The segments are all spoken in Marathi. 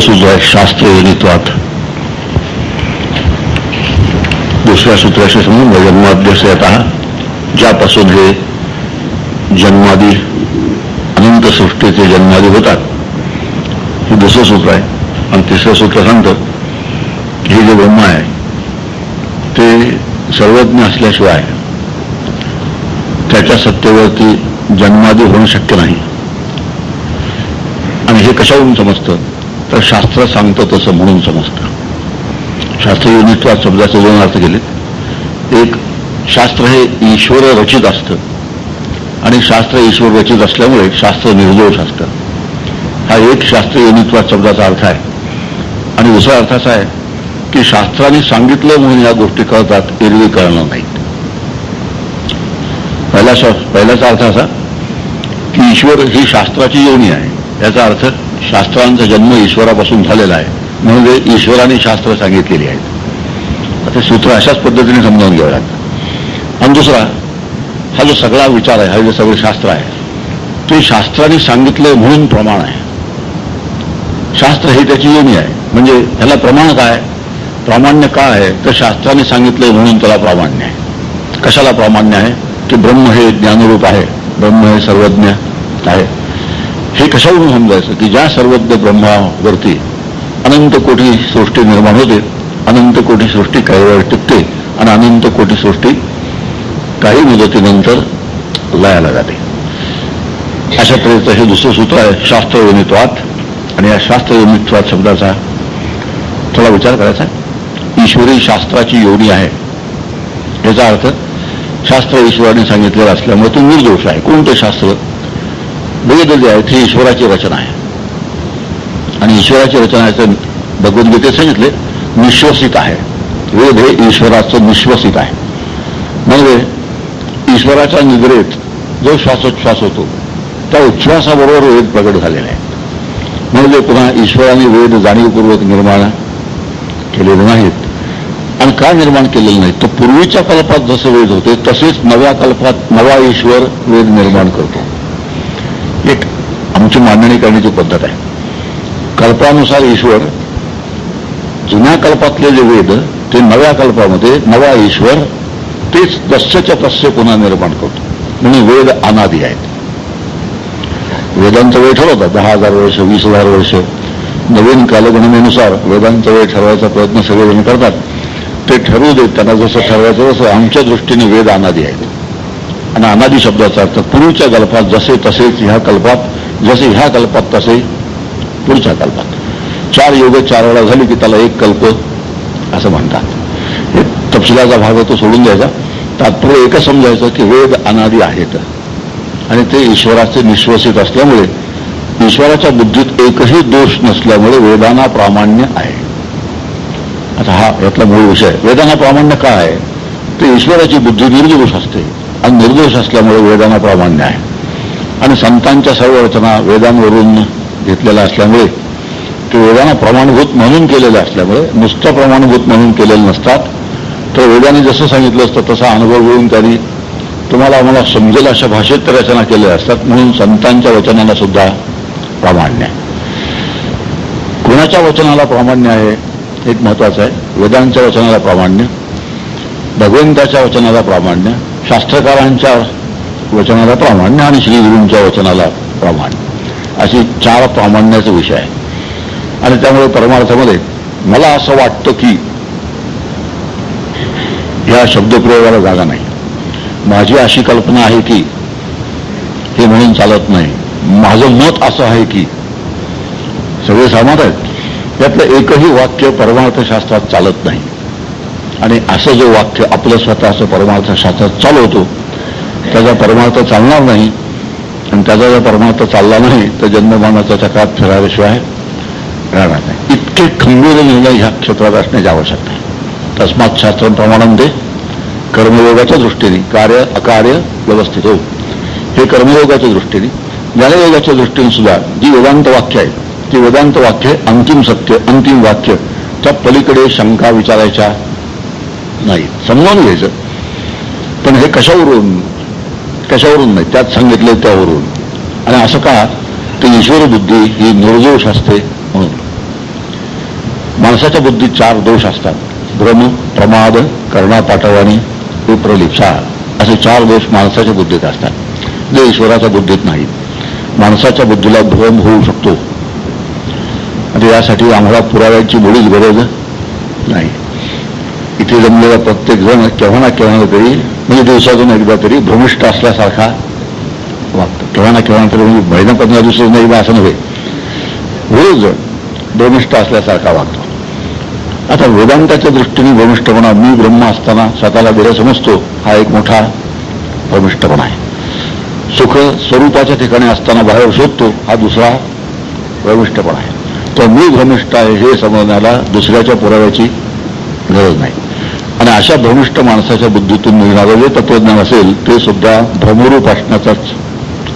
सूत्र आहे शास्त्रीय योनित्वात दुसऱ्या सूत्राशी संबंध जन्माद्यस ज्यापासून हे जन्मादी अनंत सृष्टीचे जन्मादी होतात हे। दुसरं सूत्र आहे आणि तिसरं सूत्र सांगतं हे जे ब्रह्म आहे ते सर्वज्ञ असल्याशिवाय त्याच्या सत्तेवरती जन्मादी होणं शक्य नाही। आणि हे कशावरून समजतं? तर शास्त्र सांगतं तसं म्हणून समजतं. शास्त्र युनित्वात शब्दाचे दोन अर्थ केलेत. एक शास्त्र हे ईश्वर रचित असतं. आणि शास्त्र ईश्वर रचित असल्यामुळे शास्त्र निर्दोष असतं हा एक शास्त्र युनित्वात शब्दाचा अर्थ आहे. आणि दुसरा अर्थ असा आहे की शास्त्राने सांगितलं म्हणून या गोष्टी कळतात एरवी कळणार नाहीत. पहिला पहिल्याचा अर्थ असा की ईश्वर ही शास्त्राची योनी आहे. याचा अर्थ शास्त्रांचा जन्म ईश्वरापासून झालेला आहे. म्हणून ईश्वराने शास्त्र सांगितलेली आहेत. आता सूत्र अशाच पद्धतीने समजावून घ्यावं लागतं आणि दुसरा हा जो सगळा विचार आहे हा जे सगळं शास्त्र आहे ते शास्त्राने सांगितलं म्हणून प्रमाण आहे. शास्त्र हे त्याची योनी आहे. म्हणजे ह्याला प्रमाण काय? प्रामाण्य का आहे? तर शास्त्राने सांगितलंय म्हणून त्याला प्रामाण्य आहे. कशाला प्रामाण्य आहे? की ब्रह्म हे ज्ञानरूप आहे. ब्रह्म हे सर्वज्ञ आहे. हे कशावरून समजायचं? की ज्या सर्वज्ञ ब्रह्मावरती अनंत कोटी सृष्टी निर्माण होते अनंत कोटी सृष्टी काही वेळ टिकते आणि अनंत कोटी सृष्टी काही मुदतीनंतर लयाला जाते. अशा तऱ्हेचं हे दुसरं सूत्र आहे शास्त्रयोनित्वात. आणि या शास्त्रयोनित्वात शब्दाचा थोडा विचार करायचा. ईश्वरी शास्त्राची योनी आहे. याचा अर्थ शास्त्र ईश्वराने सांगितलेलं असल्यामुळे तो निर्दोष आहे. कोणतं शास्त्र? वेद जे आहे ते ईश्वराची रचना आहे. आणि ईश्वराची रचना आहे भगवद्गीतेत सांगितले निश्वसित आहे. वेद हे ईश्वराचं निश्वसित आहे. म्हणजे ईश्वराच्या निद्रेत जो श्वासोच्छ्वास होतो त्या उच्छ्वासाबरोबर वेद प्रगट झालेले आहे म्हणजे पुन्हा ईश्वराने वेद जाणीवपूर्वक निर्माण केलेले नाहीत. आणि का निर्माण केलेलं नाही तर पूर्वीच्या कल्पात जसे वेद होते तसेच नव्या कल्पात नवा ईश्वर वेद निर्माण करतो. एक आमची मांडणी करण्याची पद्धत आहे. कल्पानुसार ईश्वर जुन्या कल्पातले जे वेद ते नव्या कल्पामध्ये नवा ईश्वर तेच दस्यच्या तस्य पुन्हा निर्माण करतो. म्हणून वेद अनादी आहेत. वेदांचा वेळ ठरवतात. दहा हजार वर्ष वीस हजार वर्ष. नवीन कालगणनेनुसार वेदांचा वेळ ठरवायचा प्रयत्न सगळेजण करतात. ते ठरवू देत त्यांना जसं ठरवायचं तसं आमच्या दृष्टीने वेद अनादी आहेत. आणि अनादी शब्दाचा अर्थ पूर्वीच्या कल्पात जसे तसेच ह्या कल्पात जसे ह्या कल्पात तसे पुढच्या कल्पात. चार योग चार वेळा झाली की त्याला एक कल्प असं म्हणतात. हे तपशिलाचा भाग तो सोडून द्यायचा. तात्पर्य एकच समजायचं की वेद अनादी आहेत. आणि ते ईश्वराचे निश्वसित असल्यामुळे ईश्वराच्या बुद्धीत एकही दोष नसल्यामुळे वेदांना प्रामाण्य आहे. आता हा यातला मूळ विषय वेदांना प्रामाण्य काय आहे? ते ईश्वराची बुद्धी निर्दोष असते. आणि निर्दोष असल्यामुळे वेदांना प्रामाण्य आहे. आणि संतांच्या सर्व रचना वेदांवरून घेतलेल्या असल्यामुळे ते वेदांना प्रमाणभूत म्हणून केलेले असल्यामुळे नुसतं प्रमाणभूत म्हणून केलेले नसतात. तर वेदाने जसं सांगितलं असतं तसा अनुभव घेऊन त्यांनी तुम्हाला आम्हाला समजेल अशा भाषेत रचना केलेल्या असतात म्हणून संतांच्या वचनाला सुद्धा प्रामाण्य आहे. कुणाच्या वचनाला प्रामाण्य आहे एक महत्वाचं आहे. वेदांच्या वचनाला प्रामाण्य भगवंताच्या वचनाला प्रामाण्य शास्त्रकारांच्या वचनाला प्रामाण्य आणि श्रीगुरूंच्या वचनाला प्रामाण्य. अशी चार प्रामाण्याचा विषय आहे. आणि त्यामुळे परमार्थामध्ये मला असं वाटतं की या शब्दप्रयोगाला जागा नाही. माझी अशी कल्पना आहे की हे म्हणून चालत नाही. माझं मत असं आहे की सगळे सहमत आहेत. त्यातलं एकही वाक्य परमार्थशास्त्रात चालत नाही. आणि असं जो वाक्य आपलं स्वतःचं परमार्थशास्त्रात चालवतो त्याचा परमार्थ चालणार नाही आणि त्याचा जर परमार्थ चालला नाही तर जन्ममानाच्या चक्रात फिराव्याशिवाय राहणार नाही. इतके खंबीर निर्णय ह्या क्षेत्रात असण्याची आवश्यकता आहे. तस्मात शास्त्र प्रमाणात कर्मयोगाच्या दृष्टीने कार्य अकार्य व्यवस्थित हो हे कर्मयोगाच्या दृष्टीने ज्ञानयोगाच्या दृष्टीने सुद्धा जी वेदांत वाक्य आहे ती वेदांत वाक्य अंतिम सत्य अंतिम वाक्य त्या पलीकडे शंका विचारायच्या नाही समजावून घ्यायचं. पण हे कशावरून कशावरून नाही त्यात सांगितले त्यावरून. आणि असं का की ईश्वर बुद्धी ही निर्दोष असते म्हणून. माणसाच्या बुद्धीत चार दोष असतात. भ्रम प्रमाद करणा पाठवणी विप्रलिप्सा. असे चार दोष माणसाच्या बुद्धीत असतात. जे ईश्वराच्या बुद्धीत नाहीत. माणसाच्या बुद्धीला भ्रम होऊ शकतो. आणि यासाठी आम्हाला पुराव्याची मुळीच गरज नाही. इथे जमलेला प्रत्येक जण केव्हा ना केव्हा तरी म्हणजे दिवसातून एकदा तरी भ्रमिष्ठ असल्यासारखा वागतो केव्हा ना केव्हा तरी म्हणजे महिना पंधरा दिवसातून एकदा असं नव्हे. रोज भ्रमिष्ठ असल्यासारखा वागतो आता वेदांताच्या दृष्टीने भ्रमिष्ठपणा मी ब्रह्म असताना स्वतःला वेळ समजतो हा एक मोठा भ्रमिष्ठपणा आहे. सुख स्वरूपाच्या ठिकाणी असताना बाहेर शोधतो हा दुसरा भ्रमिष्ठपणा आहे. तर मी भ्रमिष्ठ आहे हे समजण्याला दुसऱ्याच्या पुराव्याची गरज नाही. अशा धनिष्ठ माणसाच्या बुद्धीतून मिळणारं जे तत्वज्ञान असेल ते सुद्धा भ्रमरूप असण्याचाच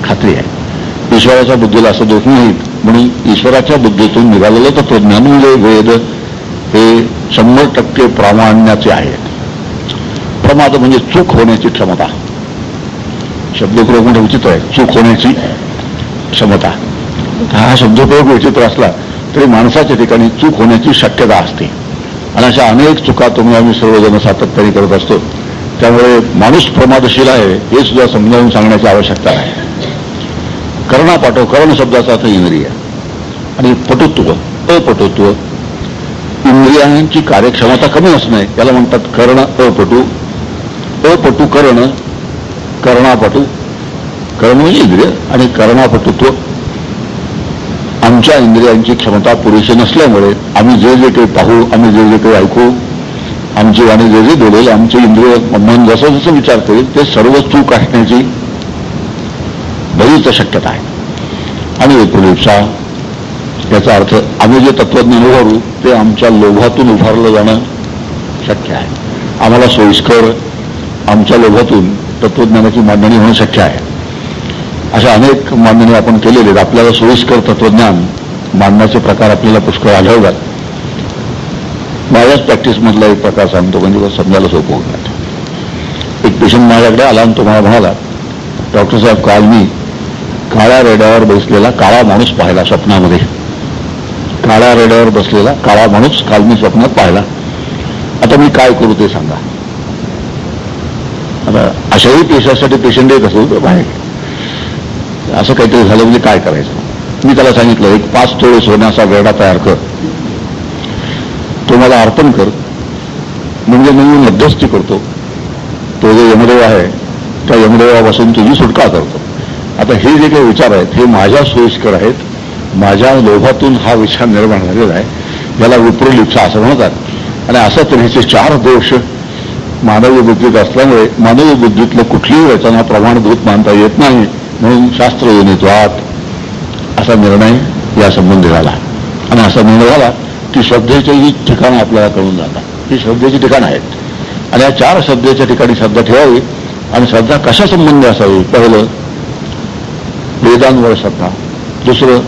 खात्री आहे. ईश्वराच्या बुद्धीला असं दोष नाहीत म्हणून ईश्वराच्या बुद्धीतून निघालेलं तत्वज्ञान म्हणजे वेद हे शंभर टक्के प्रामाण्याचे आहेत प्रमाद म्हणजे चूक होण्याची क्षमता. शब्दप्रयोग म्हणजे विचित्र आहे चूक होण्याची क्षमता. हा शब्दप्रयोग विचित्र असला तरी माणसाच्या ठिकाणी चूक होण्याची शक्यता असते. आणि अशा अनेक चुका तुम्ही आम्ही सर्वजण सातत्याने करत असतो. त्यामुळे माणूस प्रमादशील आहे हे सुद्धा समजावून सांगण्याची आवश्यकता आहे करणा पाठव कर्ण शब्दाचा अर्थ इंद्रिय. आणि पटुत्व अपटुत्व. इंद्रियांची कार्यक्षमता कमी असणे याला म्हणतात कर्ण अपटू. अपटू कर्ण कर्णापटू. कर्ण म्हणजे इंद्रिय आणि कर्णापटुत्व. आमच्या इंद्रियांची क्षमता पुरेशी नसल्यामुळे आम्ही जे जे काही पाहू आम्ही जे जे काही ऐकू आमची वाणी जे जे बोलेल आमचे इंद्रिय मन जसं जसं विचार करेल ते सर्व चूक असण्याची बरीच शक्यता आहे. आणि एकोणीसा याचा अर्थ आम्ही जे तत्वज्ञान उभारू ते आमच्या लोभातून उभारलं जाणं शक्य आहे. आम्हाला सोयीस्कर आमच्या लोभातून तत्वज्ञानाची मांडणी होणं शक्य आहे. अशा अनेक मांडणी आपण केलेले आहेत. आपल्याला सोयीस्कर तत्वज्ञान मांडण्याचे प्रकार आपल्याला पुष्कळ आढळतात. माझ्याच प्रॅक्टिसमधला एक प्रकार सांगतो म्हणजे समजायला सोपं होणार एक पेशंट माझ्याकडे आला आणि तो मला म्हणाला डॉक्टर साहेब काल मी काळ्या रेड्यावर बसलेला काळा माणूस पाहिला स्वप्नामध्ये. काळ्या रेड्यावर बसलेला काळा माणूस काल मी स्वप्नात पाहिला. आता मी काय करू ते सांगा. आता अशाही पेशासाठी पेशंट येत असेल तर बाहेर. असं काहीतरी झालं म्हणजे काय करायचं? मी त्याला सांगितलं एक पाच तोळे सोन्याचा वेडा तयार कर. तो मला अर्पण कर. म्हणजे मी मध्यस्थी करतो. तो जो यमदेव आहे त्या यमदेवापासून तुझी सुटका करतो. आता हे जे काही विचार आहेत हे माझ्या सोयीस्कर आहेत. माझ्या लोभातून हा विचार निर्माण झालेला आहे. याला विप्रलिप्सा असं म्हणतात. आणि अशा तऱ्हेचे चार दोष मानवी बुद्धीत असल्यामुळे मानवी बुद्धीतलं कुठलीही रचना प्रमाणभूत मानता येत नाही म्हणून शास्त्र असा निर्णय या संबंधी झाला. आणि असा निर्णय झाला की श्रद्धेचीही ठिकाणं आपल्याला कळून जातात. ही श्रद्धेची ठिकाणं आहेत. आणि या चार श्रद्धेच्या ठिकाणी श्रद्धा ठेवावी आणि श्रद्धा कशा संबंधी असावी? पहिलं वेदांवर श्रद्धा. दुसरं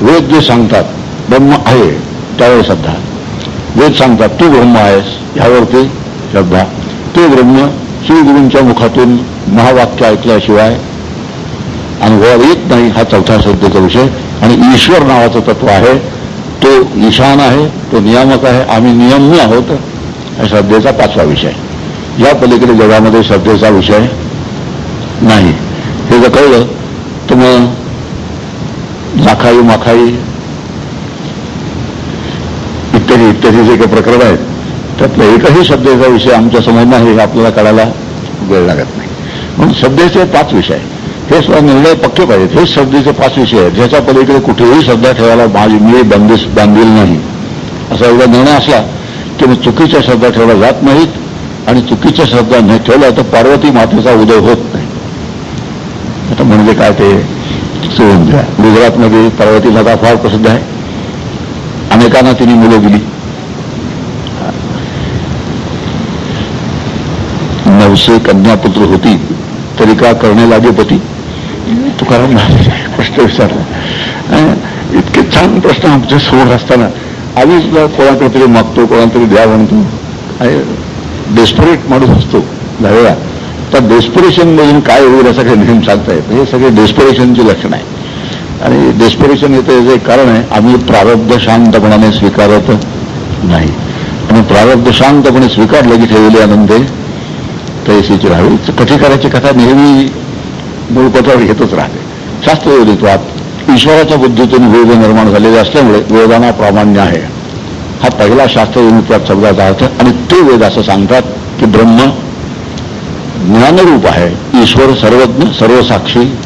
वेद जे सांगतात ब्रह्म आहे त्यावर श्रद्धा. वेद सांगतात तू ब्रह्म आहेस. यावरती श्रद्धा. ते ब्रह्म श्रीगुरूंच्या मुखातून महावाक्य ऐकल्याशिवाय अनुभवात येत नाही हा चौथा श्रद्धेचा विषय आणि ईश्वर नावाचं तत्व आहे तो ईशान आहे तो नियामक आहे आम्ही नियमी आहोत हा श्रद्धेचा पाचवा विषय. या पलीकडे जगामध्ये श्रद्धेचा विषय नाही. हे जर कळलं तर मग नाखाई माखाई इत्यादी इत्यादी जे काही प्रकरण आहेत त्यातलं एकही श्रद्धेचा विषय आमच्यासमोर नाही हे आपल्याला कळायला वेळ लागत नाही. म्हणून श्रद्धेचे पाच विषय हे सुद्धा निर्णय पक्के पाहिजेत. हे श्रद्धेचे पाच विषय आहेत. ज्याच्या पलीकडे कुठेही श्रद्धा ठेवायला माझी मी बंदिश बांधील नाही. असा एवढा निर्णय असला की मी चुकीच्या श्रद्धा ठेवल्या जात नाहीत आणि चुकीच्या श्रद्धा न ठेवल्या तर पार्वती मातेचा उदय होत नाही. आता म्हणजे काय ते सोडून द्या गुजरातमध्ये पार्वती लता फार प्रसिद्ध आहे. अनेकांना तिने मुलं दिली. नवसे कन्यापुत्र होती तरी का करणे लागे पती? तुकाराम महाराज प्रश्न विचारला. इतके छान प्रश्न आमच्यासमोर असताना आम्ही सुद्धा कोणाकडे तरी मागतो कोणातरी द्या म्हणतो. डेस्परेट माणूस असतो दहावेळा तर डेस्परेशनमधून काय होईल असं काही नेहमी सांगता येत हे सगळे डेस्परेशनची लक्षण आहे. आणि डेस्परेशन येतं याचं एक कारण आहे आम्ही प्रारब्ध शांतपणाने स्वीकारत नाही. आणि प्रारब्ध शांतपणे स्वीकारलं की ठेवले आनंदे तैसीची राहावी कठीकाराची कथा नेहमी मूळपटावर येतच राहते. शास्त्रविदित्वात ईश्वराच्या बुद्धीतून वेद निर्माण झालेले असल्यामुळे वेदांना प्रामाण्य आहे. हा पहिला शास्त्रविदित्वात शब्दाचा अर्थ आणि ते वेद असं सांगतात की ब्रह्म ज्ञानरूप आहे ईश्वर सर्वज्ञ सर्वसाक्षी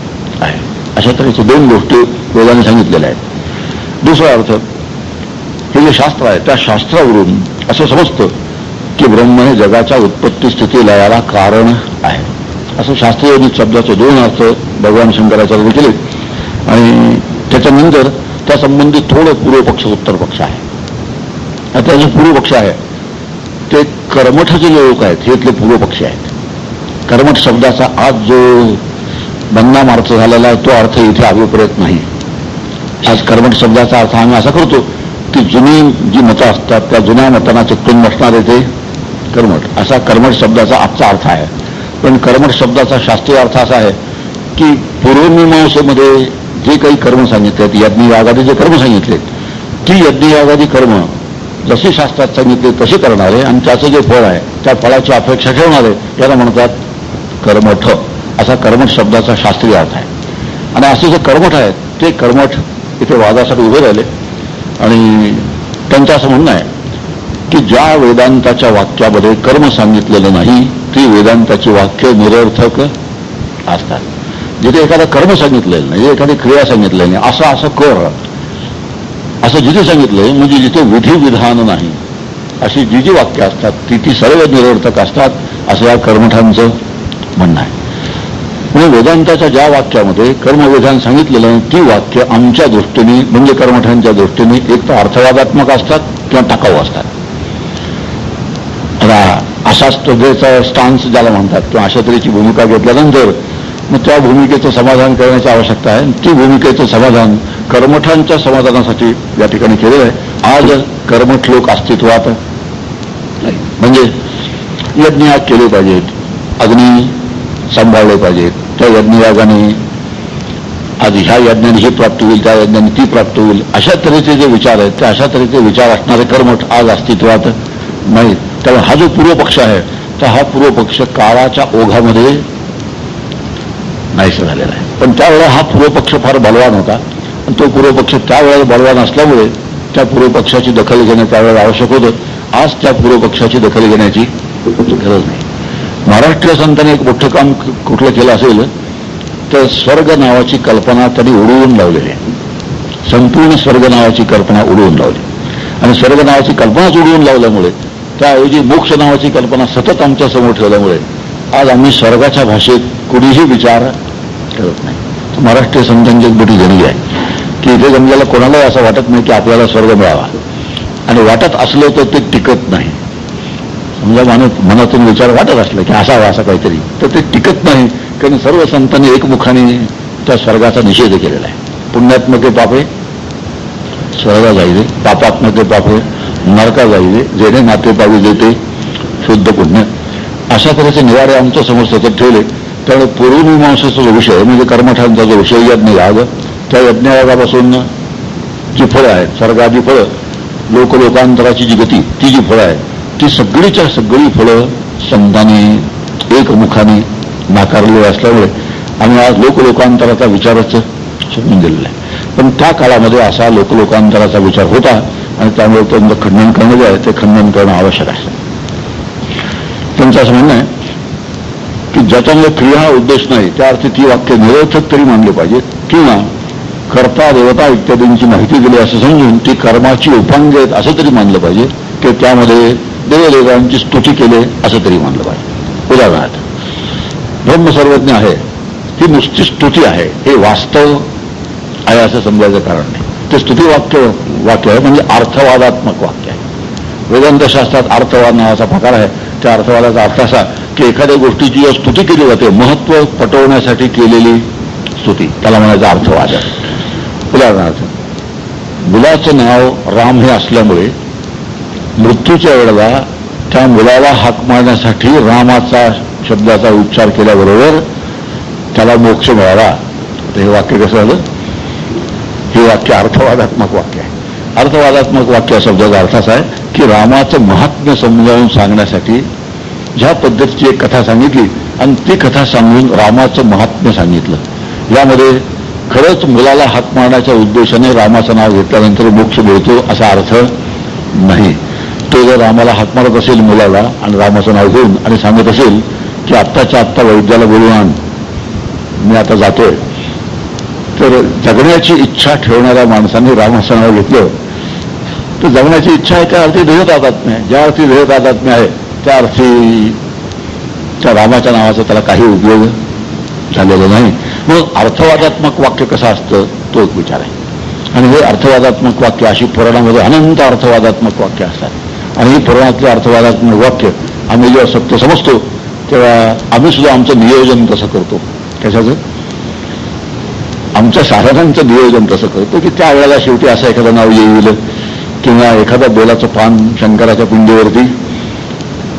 आहे. अशा तऱ्हेच्या दोन गोष्टी वेदाने सांगितलेल्या आहेत. दुसरा अर्थ हे जे शास्त्र आहे त्या शास्त्रावरून असं समजतं की ब्रह्म हे जगाच्या उत्पत्ती स्थिती लयाला कारण आहे. असं शास्त्रीय शब्दाचे दोन अर्थ भगवान शंकराचार्य केले आणि त्याच्यानंतर त्यासंबंधी थोडं पूर्वपक्ष उत्तर पक्ष आहे. आता जो पूर्वपक्ष आहे ते कर्मठ जे लोक आहेत हे इथले पूर्वपक्षी आहेत. कर्मठ शब्दाचा आज जो बदनाम अर्थ झालेला आहे तो अर्थ इथे अभिप्रेत नाही. आज कर्मठ शब्दाचा अर्थ आम्ही असा करतो की जुनी जी मतं असतात त्या जुन्या मतांना चिकटून बसणारे ते कर्मठ. असा कर्मठ शब्दाचा आजचा अर्थ आहे. पण कर्मठ शब्दाचा शास्त्रीय अर्थ असा आहे की पूर्वमीमांसेमध्ये जे काही कर्म सांगितलेत यज्ञ यागादी जे कर्म सांगितलेत ती यज्ञ यागादी कर्म जशी शास्त्रात सांगितले तसे करणारे आणि त्याचं जे फळ आहे त्या फळाची अपेक्षा ठेवणारे याला म्हणतात कर्मठ. असा कर्मठ शब्दाचा शास्त्रीय अर्थ आहे. आणि असे जे कर्मठ आहेत ते कर्मठ इथे वादासाठी उभे राहिले आणि त्यांचं असं म्हणणं आहे की ज्या वेदांताच्या वाक्यामध्ये कर्म सांगितलेलं नाही ती वेदांताची वाक्य निरर्थक असतात. जिथे एखादं कर्म सांगितलेलं नाही एखादी क्रिया सांगितलेली नाही असं असं कर. असं जिथे सांगितलंय म्हणजे जिथे विधी विधान नाही अशी जी जी वाक्य असतात ती ती सर्व निरर्थक असतात असं या कर्मठांचं म्हणणं आहे. म्हणजे वेदांताच्या ज्या वाक्यामध्ये कर्मविधान सांगितलेलं ती वाक्य आमच्या दृष्टीने म्हणजे कर्मठांच्या दृष्टीने एक तर अर्थवादात्मक असतात किंवा टाकाऊ असतात. आता अशा स्पर्धेचा स्टान्स ज्याला म्हणतात किंवा अशा तऱ्हेची भूमिका घेतल्यानंतर मग त्या भूमिकेचं समाधान करण्याची आवश्यकता आहे. ती भूमिकेचं समाधान कर्मठांच्या समाधानासाठी या ठिकाणी केलेलं आहे. आज कर्मठ लोक अस्तित्वात नाही. म्हणजे यज्ञ केले पाहिजेत अग्नी सांभाळले पाहिजेत. त्या यज्ञयागाने आज ह्या यज्ञाने ही प्राप्त होईल त्या यज्ञाने ती प्राप्त होईल. अशा तऱ्हेचे जे विचार आहेत ते अशा तऱ्हेचे विचार असणारे कर्मठ आज अस्तित्वात नाहीत त्यामुळे हा जो पूर्व पक्ष आहे तर हा पूर्व पक्ष काळाच्या ओघामध्ये नाहीसा झालेला आहे. पण त्यावेळेला हा पूर्व पक्ष फार बलवान होता. आणि तो पूर्व पक्ष त्यावेळेला बलवान असल्यामुळे त्या पूर्व पक्षाची दखल घेणं त्यावेळेला आवश्यक होतं. आज त्या पूर्व पक्षाची दखल घेण्याची गरज नाही. महाराष्ट्रीय संतांनी एक मोठं काम कुठलं केलं असेल तर स्वर्ग नावाची कल्पना त्यांनी उडवून लावलेली आहे. संपूर्ण स्वर्ग नावाची कल्पना उडवून लावली. आणि स्वर्ग नावाची कल्पनाच उडवून लावल्यामुळे त्याऐवजी मोक्ष नावाची कल्पना सतत आमच्यासमोर ठेवल्यामुळे आज आम्ही स्वर्गाच्या भाषेत कुणीही विचार करत नाही. महाराष्ट्रीय संतांची एक मोठी देणगी आहे की इथे जमल्याला कोणालाही असं वाटत नाही की आपल्याला स्वर्ग मिळावा. आणि वाटत असलं तर ते टिकत नाही. समजा माणूस मनातून विचार वाटत असला की असावा असं काहीतरी तर ते टिकत नाही. कारण सर्व संतांनी एकमुखाने त्या स्वर्गाचा निषेध केलेला आहे. पुण्यात्मके पापे स्वर्गा जाईले पापात्मते पापे नरका जाईले जेणे नाते पावी देते शुद्ध पुण्य. अशा तऱ्हेचे निवारे आमच्यासमोर सतत ठेवले. त्यामुळे पूर्वमीमांसाचा जो विषय म्हणजे कर्मठांचा जो विषय यज्ञ याग त्या यज्ञयागापासून जी फळं आहेत स्वर्गादी फळं लोकलोकांतराची जी गती ती जी फळं आहे ती सगळीच्या सगळी फळं संतांनी एकमुखाने नाकारलेली असल्यामुळे आम्ही आज लोकलोकांतराचा विचारच सोडून दिलेला आहे. पण त्या काळामध्ये असा लोकलोकांतराचा विचार होता आणि त्यामुळे त्यांचं खंडन करणं जे आहे ते खंडन करणं आवश्यक आहे. त्यांचं असं म्हणणं आहे की ज्याच्यामध्ये क्रिया हा उद्देश नाही त्या अर्थी ती वाक्य निरर्थक तरी मानले पाहिजे किंवा कर्ता देवता इत्यादींची माहिती दिली असं समजून ती कर्माची उपांग आहेत असं तरी मानलं पाहिजे की त्यामध्ये देवदेवांची स्तुती केले असं तरी मानलं पाहिजे. उदाहरणार्थ ब्रह्मसर्वज्ञ आहे ही नुसती स्तुती आहे हे वास्तव आहे असं समजायचं कारण नाही. ते स्तुती वाक्य वाक्य आहे म्हणजे अर्थवादात्मक वाक्य आहे. वेदांतशास्त्रात अर्थवाद नावाचा प्रकार आहे. त्या अर्थवादाचा अर्थ असा की एखाद्या गोष्टीची जी स्तुती केली जाते महत्त्व पटवण्यासाठी केलेली स्तुती त्याला म्हणायचा अर्थवाद आहे. उदाहरणार्थ मुलाचं नाव राम हे असल्यामुळे मृत्यूच्या वेळेला त्या मुलाला हाक मारण्यासाठी रामाचा शब्दाचा उच्चार केल्याबरोबर त्याला मोक्ष मिळाला. हे वाक्य कसं झालं? हे वाक्य अर्थवादात्मक वाक्य आहे. अर्थवादात्मक वाक्य शब्दाचा अर्थ असा आहे की रामाचं महात्म्य समजावून सांगण्यासाठी ज्या पद्धतीची एक कथा सांगितली आणि ती कथा सांगून रामाचं महात्म्य सांगितलं. यामध्ये खरंच मुलाला हात मारण्याच्या उद्देशाने रामाचं नाव घेतल्यानंतर मोक्ष मिळतो असा अर्थ नाही. तो जर रामाला हात मारत असेल मुलाला आणि रामाचं नाव घेऊन आणि सांगत असेल की आत्ताच्या आत्ता वैद्याला बोलून आण मी आता जातोय. तर जगण्याची इच्छा ठेवणाऱ्या माणसांनी रामाचं घेतलं तर जगण्याची इच्छा आहे त्या अर्थी ध्येय तादात्म्य आहे. ज्या अर्थी ध्येय तादात्म्य आहे त्या अर्थी त्या रामाच्या नावाचा त्याला काही उपयोग झालेला नाही. मग अर्थवादात्मक वाक्य कसं असतं तो एक विचार आहे. आणि हे अर्थवादात्मक वाक्य अशी पुराणामध्ये अनंत अर्थवादात्मक वाक्य असतात. आणि ही पुराणातले अर्थवादात्मक वाक्य आम्ही जेव्हा सत्य समजतो तेव्हा आम्ही सुद्धा आमचं नियोजन तसं करतो. कशाचं? आमच्या साधनांचं नियोजन तसं करतो की त्या वेळेला शेवटी असं एखादं नाव येईल किंवा एखादा बेलाचं पान शंकराच्या पिंडीवरती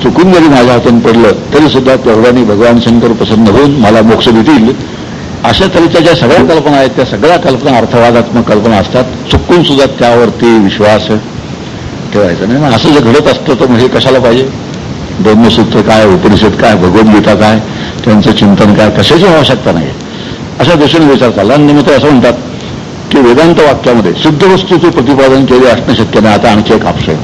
चुकून जरी माझ्या हातून पडलं तरी सुद्धा तेवढ्याने भगवान शंकर प्रसन्न होऊन मला मोक्ष देतील. अशा तऱ्हेच्या ज्या सगळ्या कल्पना आहेत त्या सगळ्या कल्पना अर्थवादात्मक कल्पना असतात. चुकून सुद्धा त्यावरती विश्वास ठेवायचा नाही. मग असं जर घडत असतं तर मग हे कशाला पाहिजे? ब्रह्मसूत्र काय उपनिषद काय भगवद्गीता काय त्यांचं चिंतन काय कशाची आवश्यकता नाही अशा दृष्टीने विचार चालला. आणि निमित्त असं म्हणतात की वेदांत वाक्यामध्ये सिद्ध वस्तूचे प्रतिपादन केले असणं शक्य नाही. आता आणखी एक आपशय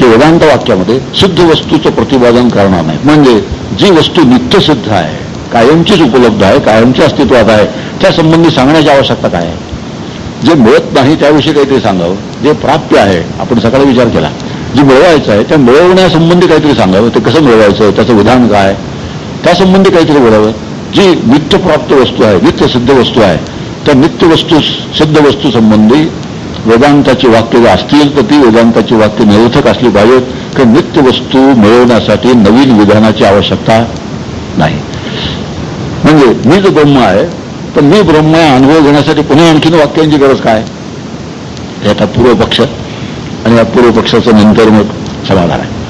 की वेदांत वाक्यामध्ये सिद्ध वस्तूचं प्रतिपादन करणार नाही. म्हणजे जी वस्तू नित्यसिद्ध आहे कायमचीच उपलब्ध आहे कायमच्या अस्तित्वात आहे त्या संबंधी सांगण्याची आवश्यकता काय आहे? जे मिळत नाही त्याविषयी काहीतरी सांगावं. जे प्राप्य आहे आपण सकाळी विचार केला. जे मिळवायचं आहे त्या मिळवण्यासंबंधी काहीतरी सांगावं. ते कसं मिळवायचं? त्याचं विधान काय? त्यासंबंधी काहीतरी बोलावं. जी नित्यप्राप्त वस्तू आहे नित्य सिद्ध वस्तू आहे त्या नित्य वस्तू सिद्ध वस्तू संबंधी वेदांताची वाक्य जर असतील तर ती वेदांताची वाक्य निरर्थक असली पाहिजेत. तर नित्य वस्तू मिळवण्यासाठी नवीन विधानाची आवश्यकता नाही. म्हणजे मी जो ब्रह्म आहे पण मी ब्रह्म अनुभव घेण्यासाठी पुन्हा आणखीन वाक्यांची गरज काय? हे आता पूर्वपक्ष आणि या पूर्वपक्षाचं नंतर मग समाधान आहे.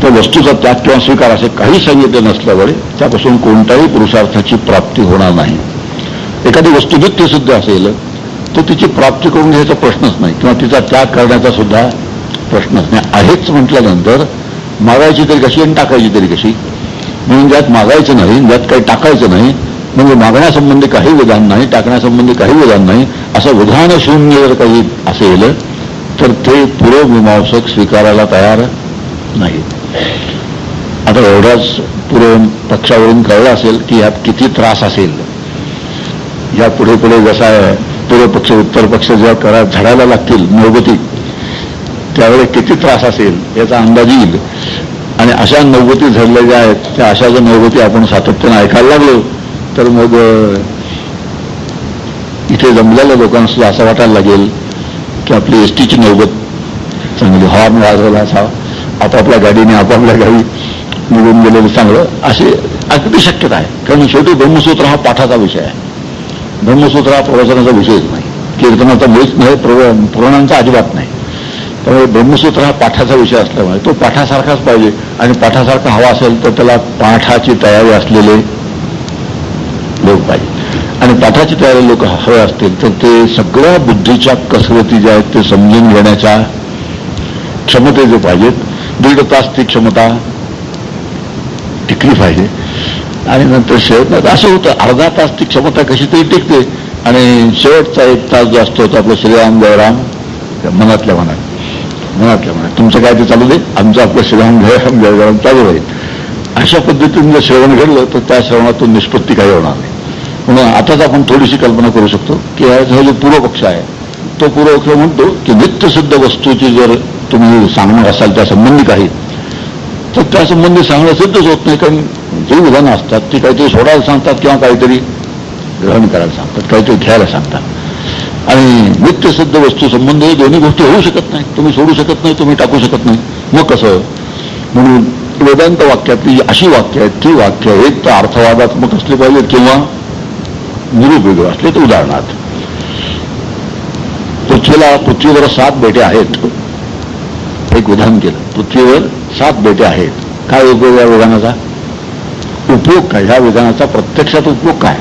त्या वस्तूचा त्याग किंवा स्वीकार असे काही सांगितले नसल्यामुळे त्यापासून कोणत्याही पुरुषार्थाची प्राप्ती होणार नाही. एखादी वस्तू नित्यसिद्ध असेल तर तिची प्राप्ती करून घ्यायचा प्रश्नच नाही किंवा तिचा त्याग करण्याचा सुद्धा प्रश्नच नाही. आहेच म्हटल्यानंतर मागायची तरी कशी आणि टाकायची तरी कशी? म्हणून ज्यात मागायचं नाही ज्यात काही टाकायचं नाही म्हणजे मागण्यासंबंधी काही विधान नाही टाकण्यासंबंधी काही विधान नाही असं विधान शून्य जर काही असेल तर ते पूर्वमीमांसक स्वीकारायला तयार नाही आता एवढ्याच पुढे पक्षावरून कळलं असेल की यात किती त्रास असेल. या पुढे पुढे जसा पूर्व पक्ष उत्तर पक्ष जेव्हा करा झडायला लागतील नवगती त्यावेळी किती त्रास असेल याचा अंदाज येईल. आणि अशा नवगती झडल्या ज्या आहेत त्या अशा जर नवगती आपण सातत्यानं ऐकायला लागलो तर मग इथे जमलेल्या लोकांना सुद्धा असं वाटायला लागेल की आपली एस टीची नौबत चांगली हॉर्न वाजवला म्हणजे असा आपापल्या गाडीने आपापल्या गाडी निघून गेलेलं चांगलं अशी अगदी शक्यता आहे. कारण शेवटी ब्रह्मसूत्र हा पाठाचा विषय आहे. ब्रह्मसूत्र हा प्रवचनाचा विषयच नाही. कीर्तनाचा मुळीच नाही पुराणांचा अजिबात नाही. त्यामुळे ब्रह्मसूत्र हा पाठाचा विषय असल्यामुळे तो पाठासारखाच पाहिजे. आणि पाठासारखा हवा असेल तर त्याला पाठाची तयारी असलेले लोक पाहिजे. आणि पाठाची तयारी लोक हवे असतील तर ते सगळ्या बुद्धीच्या कसरती ज्या आहेत ते समजून घेण्याच्या क्षमते जे पाहिजेत. दीड तास ती क्षमता टिकली पाहिजे. आणि नंतर शेवट असं होतं. अर्धा तास ती क्षमता कशी तरी टिकते. आणि शेवटचा एक तास जो असतो तो आपलं श्रीराम जयराम मनातल्या मनात. मनातल्या मनात. तुमचं काय ते चालू दे. आमचं आपलं श्रीराम जयराम जयराम चालू राहील. अशा पद्धतीने जर श्रवण घडलं तर त्या श्रवणातून निष्पत्ती काही होणार नाही. म्हणून आताच आपण थोडीशी कल्पना करू शकतो की हा जो पूर्वपक्ष आहे तो पूर्वपक्ष म्हणतो की नित्यसिद्ध वस्तूची जर तुम्ही सांगणार असाल त्या संबंधी काही. तर त्या संबंधी सांगणं सिद्धच होत नाही कारण जी विधानं असतात ती काहीतरी सोडायला सांगतात किंवा काहीतरी ग्रहण करायला सांगतात काहीतरी घ्यायला सांगतात. आणि नित्यसिद्ध वस्तू संबंध हे दोन्ही गोष्टी होऊ शकत नाही. तुम्ही सोडू शकत नाही तुम्ही टाकू शकत नाही. मग कसं? म्हणून वेदांत वाक्यातली अशी वाक्य आहेत ती वाक्य एक तर अर्थवादात्मक असले पाहिजेत किंवा निरुपयोग असले तर उदाहरणार्थ. पृथ्वीला पृथ्वीवर सात बेटे आहेत. एक विधान केलं. पृथ्वीवर सात बेटे आहेत. काय उपयोग या विधानाचा? उपयोग काय? ह्या विधानाचा प्रत्यक्षात उपयोग काय?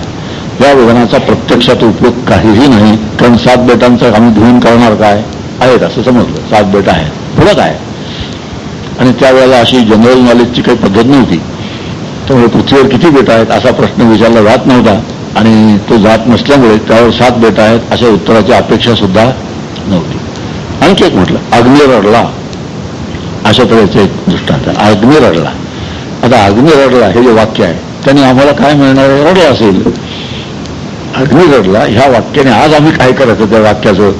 या विधानाचा प्रत्यक्षात उपयोग काहीही नाही. कारण सात बेटांचा आम्ही धुवून करणार काय? आहेत असं समजलं. सात बेट आहेत. पुढं काय आणि त्यावेळेला अशी जनरल नॉलेजची काही पद्धत नव्हती. त्यामुळे पृथ्वीवर किती बेटा आहेत असा प्रश्न विचारला जात नव्हता. आणि तो जात नसल्यामुळे त्यावर सात बेटा आहेत अशा उत्तराची अपेक्षा सुद्धा नव्हती. आणखी एक म्हटलं. अग्नी रडला. अशा तऱ्हेचं एक दृष्टांत. अग्नी रडला. आता अग्नी रडला हे जे वाक्य आहे त्याने आम्हाला काय मिळणार आहे? रडला असेल. अग्नी रडला ह्या वाक्याने आज आम्ही काय करायचं त्या वाक्याचं?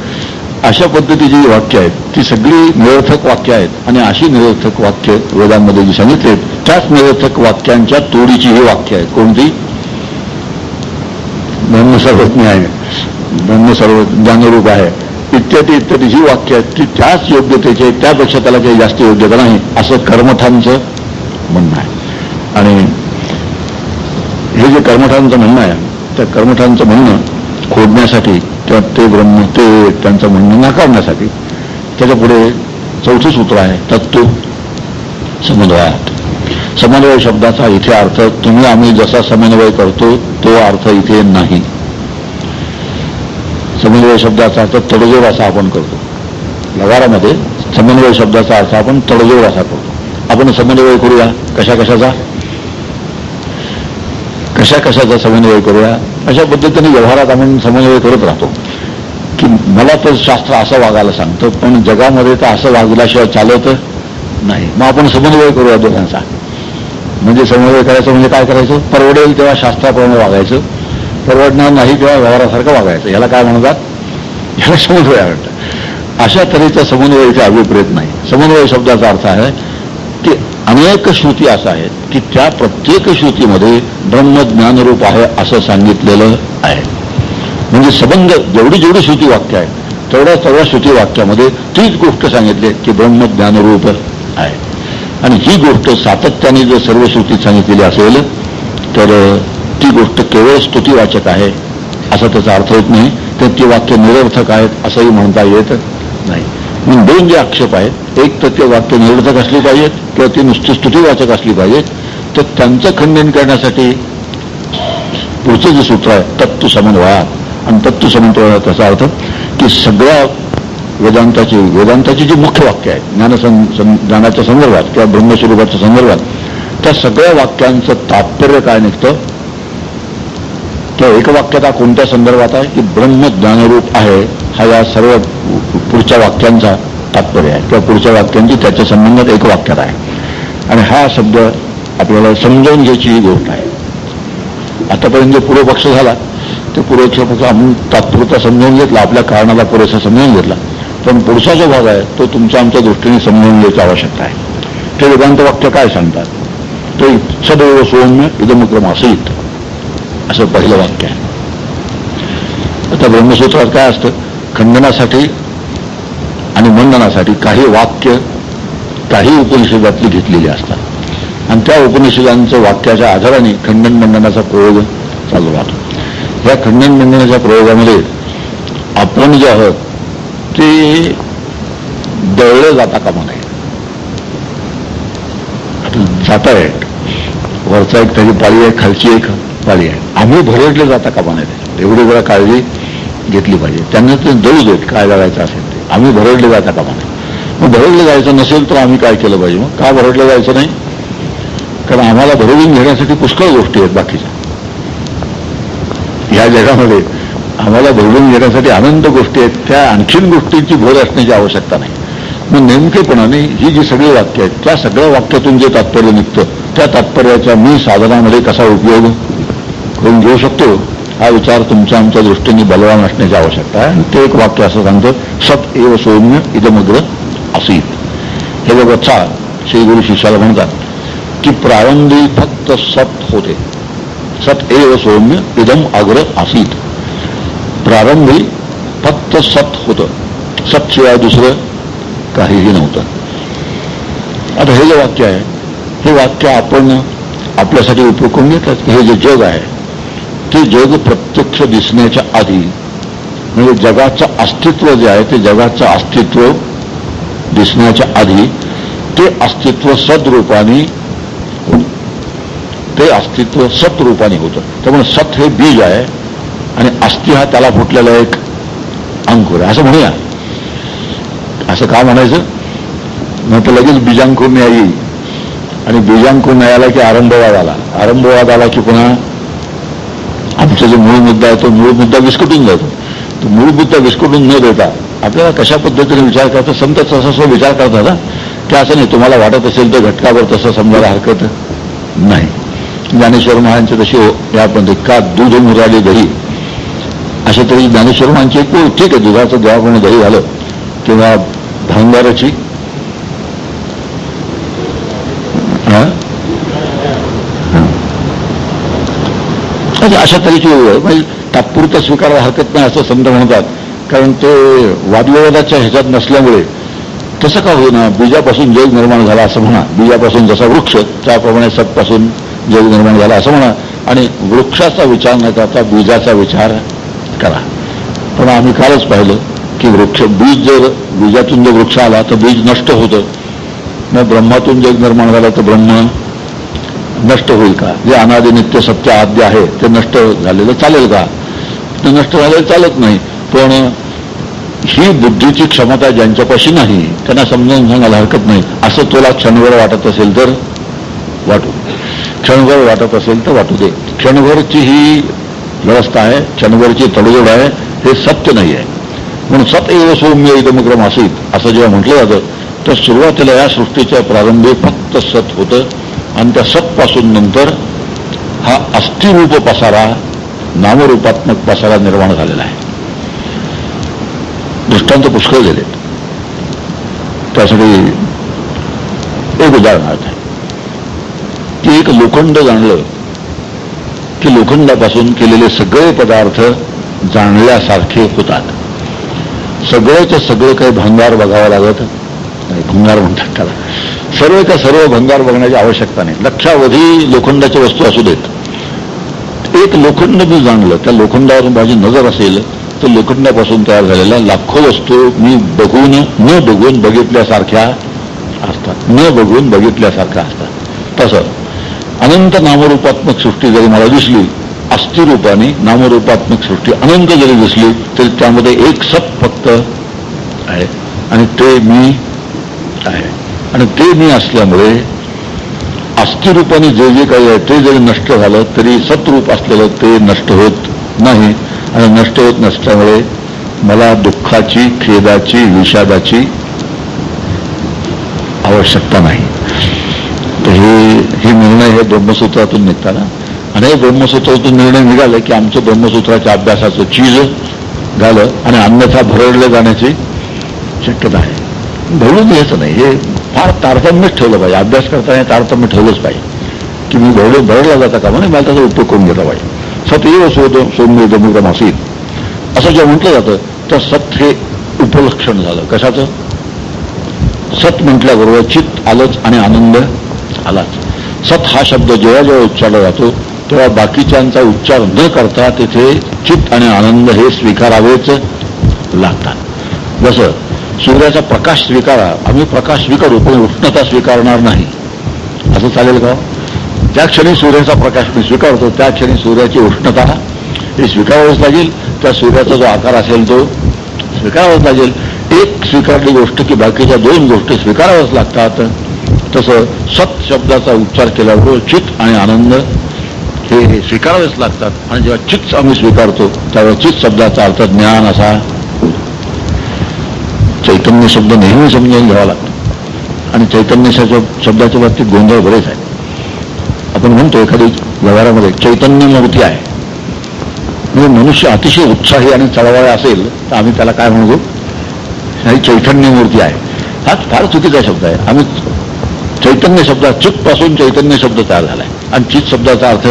अशा पद्धतीची जी वाक्य आहेत ती सगळी निरर्थक वाक्य आहेत. आणि अशी निरर्थक वाक्य वेदांमध्ये जी सांगितली त्याच निरर्थक वाक्यांच्या तोडीची ही वाक्य आहेत. कोणती? ब्रह्मसर्वज्ञ आहे. ब्रह्मसर्व ज्ञानरूप आहे. इत्यादी इत्यादी जी वाक्य आहेत ती त्याच योग्यतेचे आहेत, त्यापेक्षा त्याला काही जास्त योग्यता नाही असं कर्मठांचं म्हणणं आहे. आणि हे जे कर्मठांचं म्हणणं आहे त्या कर्मठांचं म्हणणं खोडण्यासाठी किंवा ते ब्रह्म ते त्यांचं म्हणणं नाकारण्यासाठी त्याच्या पुढे चौथं सूत्र आहे तत्व समन्वयात. समन्वय शब्दाचा इथे अर्थ तुम्ही आम्ही जसा समन्वय करतो तो अर्थ इथे नाही. समन्वय शब्दाचा अर्थ तडजोड असा आपण करतो. लगारामध्ये समन्वय शब्दाचा अर्थ आपण तडजोड असा करतो. आपण समन्वय करूया. कशा कशाचा? कशा कशाचा समन्वय करूया? अशा पद्धतीने व्यवहारात आपण समन्वय करत राहतो. की मला तर शास्त्र असं वागायला सांगतं पण जगामध्ये तर असं वागल्याशिवाय चालत नाही. मग आपण समन्वय करूया दोघांचा. म्हणजे समन्वय करायचं म्हणजे काय करायचं? परवडेल तेव्हा शास्त्राप्रमाणे वागायचं. परवडणार नाही किंवा व्यवहारासारखं वागायचं. याला काय म्हणतात? याला समन्वय म्हणतात अशा तऱ्हेचा समन्वय इथे अभिप्रेत नाही. समन्वय शब्दाचा अर्थ आहे की अनेक श्रुती असं आहेत की त्या प्रत्येक श्रुतीमध्ये ब्रह्मज्ञानरूप आहे असं सांगितलेलं आहे. म्हणजे संबंध जेवढी जेवढी श्रुती वाक्य आहे तेवढ्या तेवढ्या श्रुती वाक्यामध्ये तीच गोष्ट सांगितली की ब्रह्मज्ञानरूप आहे. आणि ही गोष्ट सातत्याने जर सर्व श्रुतीत सांगितलेली असेल तर ती गोष्ट केवळ स्तुतीवाचक आहे असा त्याचा अर्थ होत नाही. तर ती वाक्य निरर्थक आहेत असंही म्हणता येत नाही. म्हणून दोन जे आक्षेप आहेत एक तर ते वाक्य निरर्थक असली पाहिजेत किंवा ती नुसती स्तुतीवाचक असली पाहिजेत तर त्यांचं खंडन करण्यासाठी पुढचं जे सूत्र आहे तत्व समन्वयात. आणि तत्व समन्वयात त्याचा अर्थ की सगळ्या वेदांताची वेदांताची जी मुख्य वाक्य आहेत ज्ञानसं सं- ज्ञानाच्या संदर्भात किंवा ब्रह्मस्वरूपाच्या संदर्भात त्या सगळ्या वाक्यांचं तात्पर्य काय निघतं? त्या एक वाक्यता कोणत्या संदर्भात आहे? की ब्रह्म ज्ञानरूप आहे हा या सर्व पुढच्या वाक्यांचा तात्पर्य आहे. किंवा पुढच्या वाक्यांची त्याच्या संबंधात एक वाक्यात आहे. आणि हा शब्द आपल्याला समजावून घ्यायची ही गोष्ट आहे. आतापर्यंत जो पूर्वपक्ष झाला ते पूर्वपक्ष आपण तात्पुरता समजावून घेतला आपल्या कारणाला पुरेसा समजावून घेतला. पण पुढचा जो भाग आहे तो तुमच्या आमच्या दृष्टीने समजावून घ्यायची आवश्यकता आहे. ते वेदांत वाक्य काय सांगतात? ते सदैव सौम्य इदमुक्रम असेल असं पहिलं वाक्य आहे. आता ब्रह्मसूत्रात काय असतं? खंडनासाठी आणि मंडनासाठी काही वाक्य काही उपनिषदातली घेतलेली असतात. आणि त्या उपनिषदांचं वाक्याच्या आधाराने खंडन मंडनाचा प्रयोग चालू राहतो. या खंडन मंडनाच्या प्रयोगामध्ये आपण जे आहोत ते दळलं जाता कामा नये. आता जाता आहेत वरचा एक त्याची पाळी आहे खालची एक. पाळी आहे. आम्ही भरडले जाता कामा नये एवढी वेळा काळजी घेतली पाहिजे. त्यांना ते दळू देत काय करायचं असेल ते. आम्ही भरडले जाता कामा नये. मग भरडलं जायचं नसेल तर आम्ही काय केलं पाहिजे? मग का भरडलं जायचं नाही? कारण आम्हाला भरवून घेण्यासाठी पुष्कळ गोष्टी आहेत बाकीच्या. या जगामध्ये आम्हाला भरवून घेण्यासाठी आनंद गोष्टी आहेत. त्या आणखीन गोष्टींची भर असण्याची आवश्यकता नाही. मग नेमकेपणाने ही जी सगळी वाक्य आहेत त्या सगळ्या वाक्यातून जे तात्पर्य निघतं त्या तात्पर्याचा मी साधनामध्ये कसा उपयोग? करून घेऊ शकतो. हा विचार तुमच्या आमच्या दृष्टीने बलवान असण्याची आवश्यकता आहे. आणि ते एक वाक्य असं सांगतं सत एव सौम्य इदमग्र असीत हे जे श्री गुरु शिष्याला म्हणतात की प्रारंभी फक्त सत होते. सत एव सौम्य इदम अग्र आसीत. प्रारंभी फक्त सत होतं. सतशिवाय दुसरं काहीही नव्हतं. आता हे जे वाक्य आहे हे वाक्य आपण आपल्यासाठी उपयोग करून घेतात हे जे जग आहे ते जग प्रत्यक्ष दिसण्याच्या आधी म्हणजे जगाचं अस्तित्व जे आहे ते जगाचं अस्तित्व दिसण्याच्या आधी ते अस्तित्व सद्रूपाने ते अस्तित्व सत्रूपाने होतं. त्यामुळे सत हे बीज आहे आणि अस्थि हा त्याला फुटलेला एक अंकुर आहे. असं म्हणूया. असं का म्हणायचं? मग तर लगेच बीजांकुर न्यायी आणि बीजांकुर न्यायाला की आरंभवाद आला. आरंभवाद आला की पुन्हा तुमचा जो मूळ मुद्दा आहे तो मूळ मुद्दा विस्कुटून जातो. तो मूळ मुद्दा विस्कुटून न देता आपल्याला कशा पद्धतीने विचार करता संत तसा विचार करता ना की असं नाही तुम्हाला वाटत असेल तर घटकावर तसं समजायला हरकत नाही. ज्ञानेश्वर महाराजांचे तशी यामध्ये का दूध मुराली दही अशा तरी ज्ञानेश्वर महाराजांची एक ठीक आहे दुधाचं देवाकडून दही झालं किंवा भांगाराची हा? हा. अच्छा, अशा तऱ्हेची म्हणजे तात्पुरता स्वीकारायला हरकत नाही असं समजा म्हणतात. कारण ते वादविवादाच्या ह्याच्यात नसल्यामुळे तसं का होईना बीजापासून जग निर्माण झाला असं म्हणा. बीजापासून जसा वृक्ष त्याप्रमाणे सतपासून जग निर्माण झाला असं म्हणा. आणि वृक्षाचा विचार न करता बीजाचा विचार करा. पण आम्ही कालच पाहिलं की वृक्ष बीज जर बीजातून जर वृक्ष आला तर बीज नष्ट होतं. मग ब्रह्मातून जग निर्माण झालं तर ब्रह्म नष्ट होईल का? जे अनादि नित्य सत्य आद्य आहे ते नष्ट झालेलं चालेल का? ते नष्ट झालेलं चालत नाही पण ही बुद्धीची क्षमता ज्यांच्यापाशी नाही त्यांना समजावून सांगायला हरकत नाही. असं तुला क्षणभर वाटत असेल तर वाटू. क्षणभर वाटत असेल तर वाटू दे. क्षणभरची ही व्यवस्था आहे क्षणभरची तडजोड आहे हे सत्य नाही आहे. म्हणून सत एव सौम्य इदमक्रम असेल असं जेव्हा म्हटलं जातं तर सुरुवातीला या सृष्टीच्या प्रारंभी फक्त सत होतं आणि त्या सतपासून नंतर हा अस्थिरूप पसारा नामरूपात्मक पसारा निर्माण झालेला आहे. दृष्टांत पुष्कळ गेले. त्यासाठी एक उदाहरण आहे. की एक लोखंड जाणलं की लोखंडापासून केलेले सगळे पदार्थ जाणल्यासारखे होतात. सगळंच सगळं काही भंगार बघावं लागत नाही भंगार म्हणतात त्याला. सर्व त्या सर्व भंगार बघण्याची आवश्यकता नाही. लक्षावधी लोखंडाच्या वस्तू असू देत. एक लोखंड मी जाणलं त्या लोखंडावर माझी नजर असेल तर लोखंडापासून तयार झालेल्या लाखो वस्तू मी बघून न बघून बघितल्यासारख्या असतात. न बघून बघितल्यासारख्या असतात. तसं अनंत नामरूपात्मक सृष्टी जरी मला दिसली अस्थिरूपाने नामरूपात्मक सृष्टी अनंत जरी दिसली तरी त्यामध्ये एक सत फक्त आहे. आणि ते मी आहे. आणि ते मी असल्यामुळे अस्थिरूपाने जे जे काही आहे ते जरी नष्ट झालं तरी सतरूप असलेलं ते नष्ट होत नाही. आणि नष्ट होत नसल्यामुळे मला दुःखाची खेदाची विषादाची आवश्यकता नाही. तर हे हे निर्णय हे ब्रह्मसूत्रातून निघताना. आणि हे ब्रह्मसूत्रातून निर्णय निघाले की आमचं ब्रह्मसूत्राच्या अभ्यासाचं चीज झालं आणि अन्यथा भरडले जाण्याची शक्यता आहे. भरून घ्यायचं नाही. हे फार तारतम्यच ठेवलं पाहिजे. अभ्यास करताना तारतम्य ठेवलंच पाहिजे. की मी भरडे भरडला जाता का म्हणे? मला त्याचा उपयोग करून घेतला पाहिजे. सत्य शोध सौम्य दमुग्रम असेल असं जेव्हा म्हटलं जातं तर सत हे उपलक्षण झालं. कशाचं? सत म्हटल्याबरोबर चित्त आलंच आणि आनंद आलाच. सत हा शब्द जेव्हा जेव्हा उच्चारला जातो तेव्हा बाकीच्यांचा उच्चार न करता तिथे चित्त आणि आनंद हे स्वीकारावेच लागतात. जसं सूर्याचा प्रकाश स्वीकारा आम्ही प्रकाश स्वीकारू पण उष्णता स्वीकारणार नाही. असं चालेल का? ज्या क्षणी सूर्याचा प्रकाश मी स्वीकारतो त्या क्षणी सूर्याची उष्णता ही स्वीकारावंच लागेल. त्या सूर्याचा जो आकार असेल तो स्वीकारावाच लागेल. एक स्वीकारली गोष्ट की बाकीच्या दोन गोष्टी स्वीकाराव्याच लागतात. तसं सत शब्दाचा उच्चार केल्याबरोबर चित्त आणि आनंद हे हे स्वीकारावेच लागतात. आणि जेव्हा चित्त आम्ही स्वीकारतो त्यावेळेस चित्त शब्दाचा अर्थ ज्ञान असा चैतन्य शब्द नेहमी समजावून घ्यावा लागतो. आणि चैतन्य शब्दाच्या बाबतीत गोंधळ बरेच आहे. आपण म्हणतो एखादी व्यवहारामध्ये चैतन्य मूर्ती आहे. म्हणजे मनुष्य अतिशय उत्साही आणि चळवळ असेल तर आम्ही त्याला काय म्हणतो ही चैतन्य मूर्ती आहे. हाच फार चुकीचा शब्द आहे. आम्ही चैतन्य शब्दा चित पासून चैतन्य शब्द तयार आहे आणि चित शब्दाचा अर्थ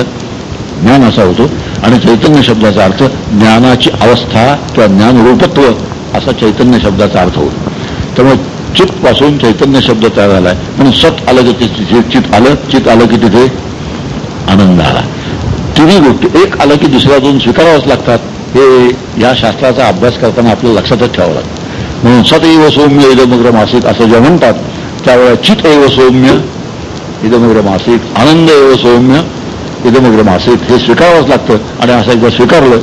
ज्ञान असा होतो. आणि चैतन्य शब्दाचा अर्थ ज्ञानाची अवस्था किंवा ज्ञानरूपत्व असा चैतन्य शब्दाचा अर्थ होतो. त्यामुळे चित पासून चैतन्य शब्द तयार झालाय. म्हणून सत आलं की तिथे चित आलं चित आलं की तिथे आनंद आला. तिन्ही गोष्टी एक आलं की दुसऱ्या दोन स्वीकारावंच लागतात. हे या शास्त्राचा अभ्यास करताना आपल्याला लक्षातच ठेवावं लागतं. म्हणून सतैव सौम्य इदमग्र मासिक असं जे म्हणतात त्यावेळेला चित एव सौम्य इदमग्र मासिक आनंद एव सौम्य इदमग्र मासिक हे स्वीकारावंच लागतं. आणि असं एकदा स्वीकारलं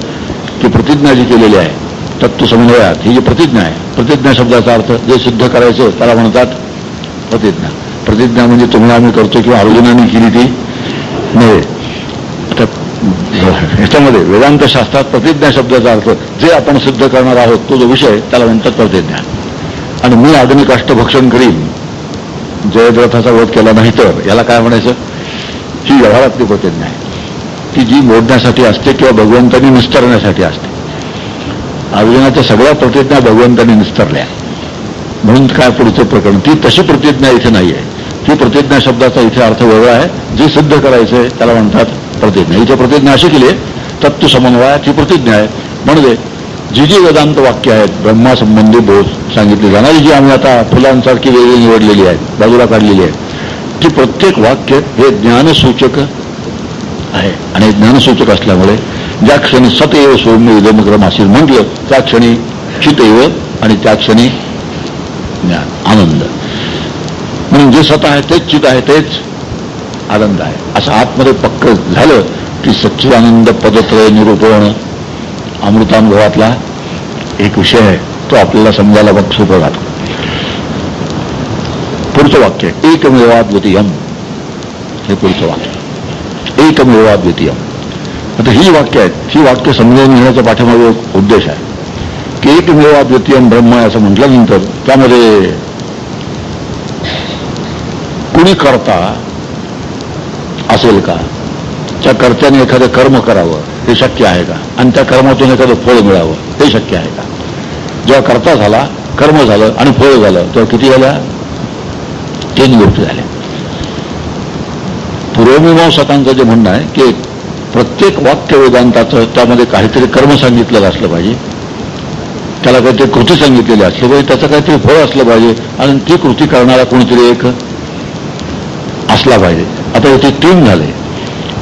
की प्रतिज्ञा जी केलेली आहे तत्व समन्वयात ही जी प्रतिज्ञा आहे प्रतिज्ञा शब्दाचा अर्थ जे सिद्ध करायचे त्याला म्हणतात प्रतिज्ञा. प्रतिज्ञा म्हणजे तुम्हाला आम्ही करतो किंवा अर्जुनाने केली ती नव्हे आता ह्याच्यामध्ये वेदांत शास्त्रात प्रतिज्ञा शब्दाचा अर्थ जे आपण सिद्ध करणार आहोत तो जो विषय त्याला म्हणतात प्रतिज्ञा. आणि मी आधुनिक अष्टभक्षण करीन. जयद्रथाचा वध केला नाही तर याला काय म्हणायचं? ही व्यवहारातली प्रतिज्ञा आहे. ती जी मोडण्यासाठी असते किंवा भगवंतांनी निस्तरण्यासाठी असते. अर्जुनाच्या सगळ्या प्रतिज्ञा भगवंतांनी निस्तरल्या. म्हणून काय पुढचं प्रकरण? ती तशी प्रतिज्ञा इथे नाही आहे ती प्रतिज्ञा शब्दाचा इथे अर्थ वेगळा आहे. जे सिद्ध करायचंय त्याला म्हणतात प्रतिज्ञा. इथे प्रतिज्ञा अशी केली तत्व समन्वयाची प्रतिज्ञा आहे. म्हणजे जी जी वेदांत वाक्य आहेत ब्रह्मासंबंधी बोध सांगितली जाणारी जी आम्ही आता फुलांसारखी वेगळी निवडलेली आहेत बाजूला काढलेली आहे ती प्रत्येक वाक्य हे ज्ञानसूचक आहे. आणि ज्ञानसूचक असल्यामुळे ज्या क्षणी सतैव सौम्य इदमक्रम असेल म्हटलं त्या क्षणी चितैव आणि त्या क्षणी ज्ञान आनंद. म्हणून जे सत आहे तेच चित आहे तेच आनंद आहे. असं आतमध्ये पक्क झालं की सच्चिदानंद पदत्रय निरूपण अमृतानुभवातला एक विषय आहे तो आपल्याला समजायला बघ सोपं जातो. पुढचं वाक्य एकमेवाद्वितीयम. हे पुढचं वाक्य. एकमेवाद्वितीयम. आता ही वाक्य आहेत ही वाक्य समजावून घेण्याचा पाठीमागे एक उद्देश आहे. की एकमेवाद्वितीयम ब्रह्म आहे असं म्हटल्यानंतर त्यामध्ये कुणी करता असेल का? त्या कर्त्याने एखादं कर्म करावं हे शक्य आहे का? आणि त्या कर्मातून एखादं फळ मिळावं हे शक्य आहे का? जेव्हा करता झाला कर्म झालं आणि फळ झालं तेव्हा किती झाल्या? तीन गोष्टी झाल्या. पूर्वमीमांसकांचं जे म्हणणं आहे की प्रत्येक वाक्य वेदांताचं त्यामध्ये काहीतरी कर्म सांगितलेलं असलं पाहिजे. त्याला काहीतरी कृती सांगितलेली असली पाहिजे त्याचं काहीतरी फळ असलं पाहिजे आणि ती कृती करणारा कोणीतरी एक असला पाहिजे. आता इथे तीन झाले.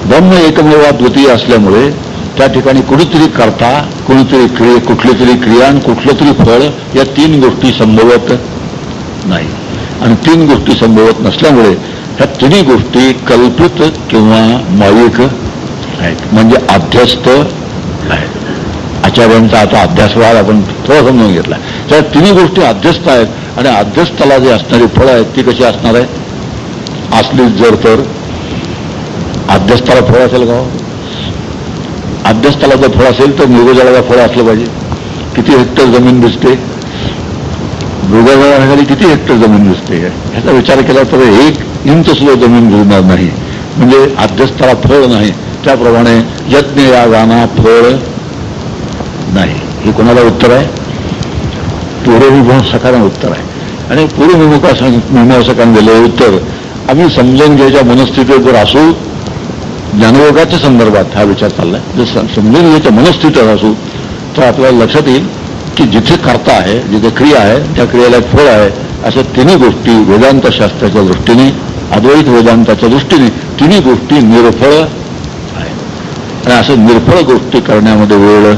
ब्रह्म एकमेवा द्वितीय असल्यामुळे त्या ठिकाणी कुणीतरी करता कुणीतरी क्रिये कुठली तरी क्रिया आणि कुठलं तरी फळ या तीन गोष्टी संभवत नाही. आणि तीन गोष्टी संभवत नसल्यामुळे ह्या तिन्ही गोष्टी कल्पित किंवा मायिक म्हणजे अध्यस्त आहेत आचार्यांचा आता अभ्यासवाद आपण थोडा समजून घेतला. त्या तिन्ही गोष्टी अभ्यस्त आहेत आणि अभ्यस्ताला जे असणारी फळं आहेत ती कशी असणार आहे? असलीच जर तर? अभ्यस्ताला फळ असेल का हो? अभ्यस्ताला जर फळ असेल तर मृगजळाला फळ असलं पाहिजे. किती हेक्टर जमीन दिसते? मृगजळाखाली किती हेक्टर जमीन दिसते? ह्याचा विचार केला तर एक इंच सुद्धा जमीन दिसणार नाही. म्हणजे अध्यस्थाला फळ नाही. त्याप्रमाणे यज्ञ या गाना फळ नाही. हे कोणाला उत्तर आहे? पूर्वमीमांसकांना उत्तर आहे. आणि पूर्वमीमांसा मीमांसकांनी दिलेलं उत्तर. आम्ही समजून घ्यायच्या मनस्थितीत जर असू ज्ञानयोगाच्या संदर्भात हा विचार चाललाय. जर समजून घ्यायच्या मनस्थितीत असू तर आपल्याला लक्षात येईल की जिथे कर्ता आहे जिथे क्रिया आहे त्या क्रियेला फळ आहे अशा तिन्ही गोष्टी वेदांत शास्त्राच्या दृष्टीने अद्वैत वेदांताच्या दृष्टीने तिन्ही गोष्टी निरफळ आणि असं निर्फळ गोष्टी करण्यामध्ये वेळ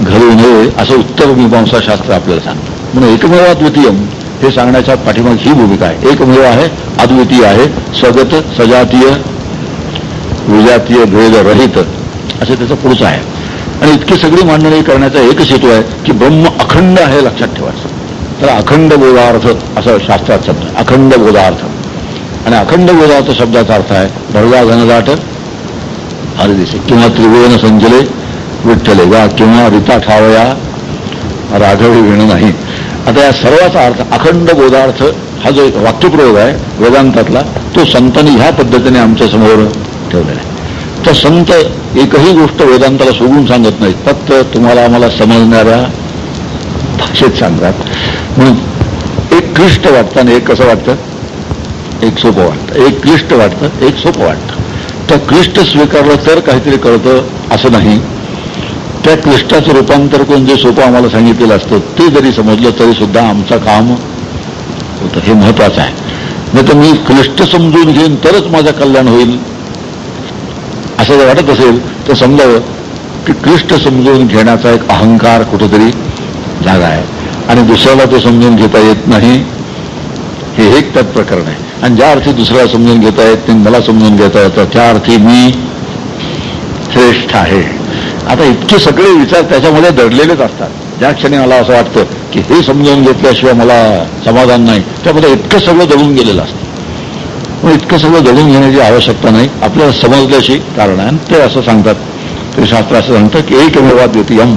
घालू नये असं उत्तर मीमांसा शास्त्र आपल्याला सांगतं. म्हणून एकमेव अद्वितीयम हे सांगण्याच्या पाठीमाग ही भूमिका आहे. एकमेव आहे अद्वितीय आहे सगत सजातीय विजातीय भेद रहित असं त्याचं पुढचं आहे. आणि इतकी सगळी मांडणी करण्याचा एकच हेतू आहे की ब्रह्म अखंड आहे लक्षात ठेवायचं. तर अखंड बोधार्थ असं शास्त्रात शब्द अखंड बोधार्थ. आणि अखंड बोधार्थ शब्दाचा अर्थ आहे भरगा घनदाट हरिदिसे किंवा त्रिवेण संजले विठ्ठले. वा किंवा रिता ठावया राघवी विण नाही. आता या सर्वाचा अर्थ अखंड बोधार्थ हा जो एक वाक्यप्रयोग आहे वेदांतातला तो संतांनी ह्या पद्धतीने आमच्यासमोर ठेवलेला आहे. तर संत एकही गोष्ट वेदांताला सोडून सांगत नाहीत. फक्त तुम्हाला आम्हाला समजणाऱ्या भाषेत सांगतात. म्हणून एक क्लिष्ट वाटतं आणि एक कसं वाटतं? एक सोपं वाटतं. एक क्लिष्ट वाटतं एक सोपं वाटतं. त्या क्लिष्ट स्वीकारलं तर काहीतरी कळतं असं नाही. त्या क्लिष्टाचं रूपांतर करून जे सोपं आम्हाला सांगितलेलं असतं ते जरी समजलं तरी सुद्धा आमचं काम होतं. हे महत्वाचं आहे. नाही तर मी क्लिष्ट समजून घेईन तरच माझं कल्याण होईल. असं जर वाटत असेल तर समजावं की क्लिष्ट समजून घेण्याचा एक अहंकार कुठेतरी जागा आहे. आणि दुसऱ्याला तो समजून घेता येत नाही हे एक त्यात प्रकरण आहे. आणि ज्या अर्थी दुसऱ्याला समजून घेता येत नाही मला समजून घेता येतं त्या अर्थी मी श्रेष्ठ आहे. आता इतके सगळे विचार त्याच्यामध्ये दडलेलेच असतात. ज्या क्षणी मला असं वाटतं की हे समजावून घेतल्याशिवाय मला समाधान नाही त्यामध्ये इतकं सगळं दडून गेलेलं असतं. मग इतकं सगळं दडून घेण्याची आवश्यकता नाही. आपल्याला समजल्याशी कारण आहे. आणि ते असं सांगतात. ते शास्त्र असं सांगतं की एकमेवा द्वितीयम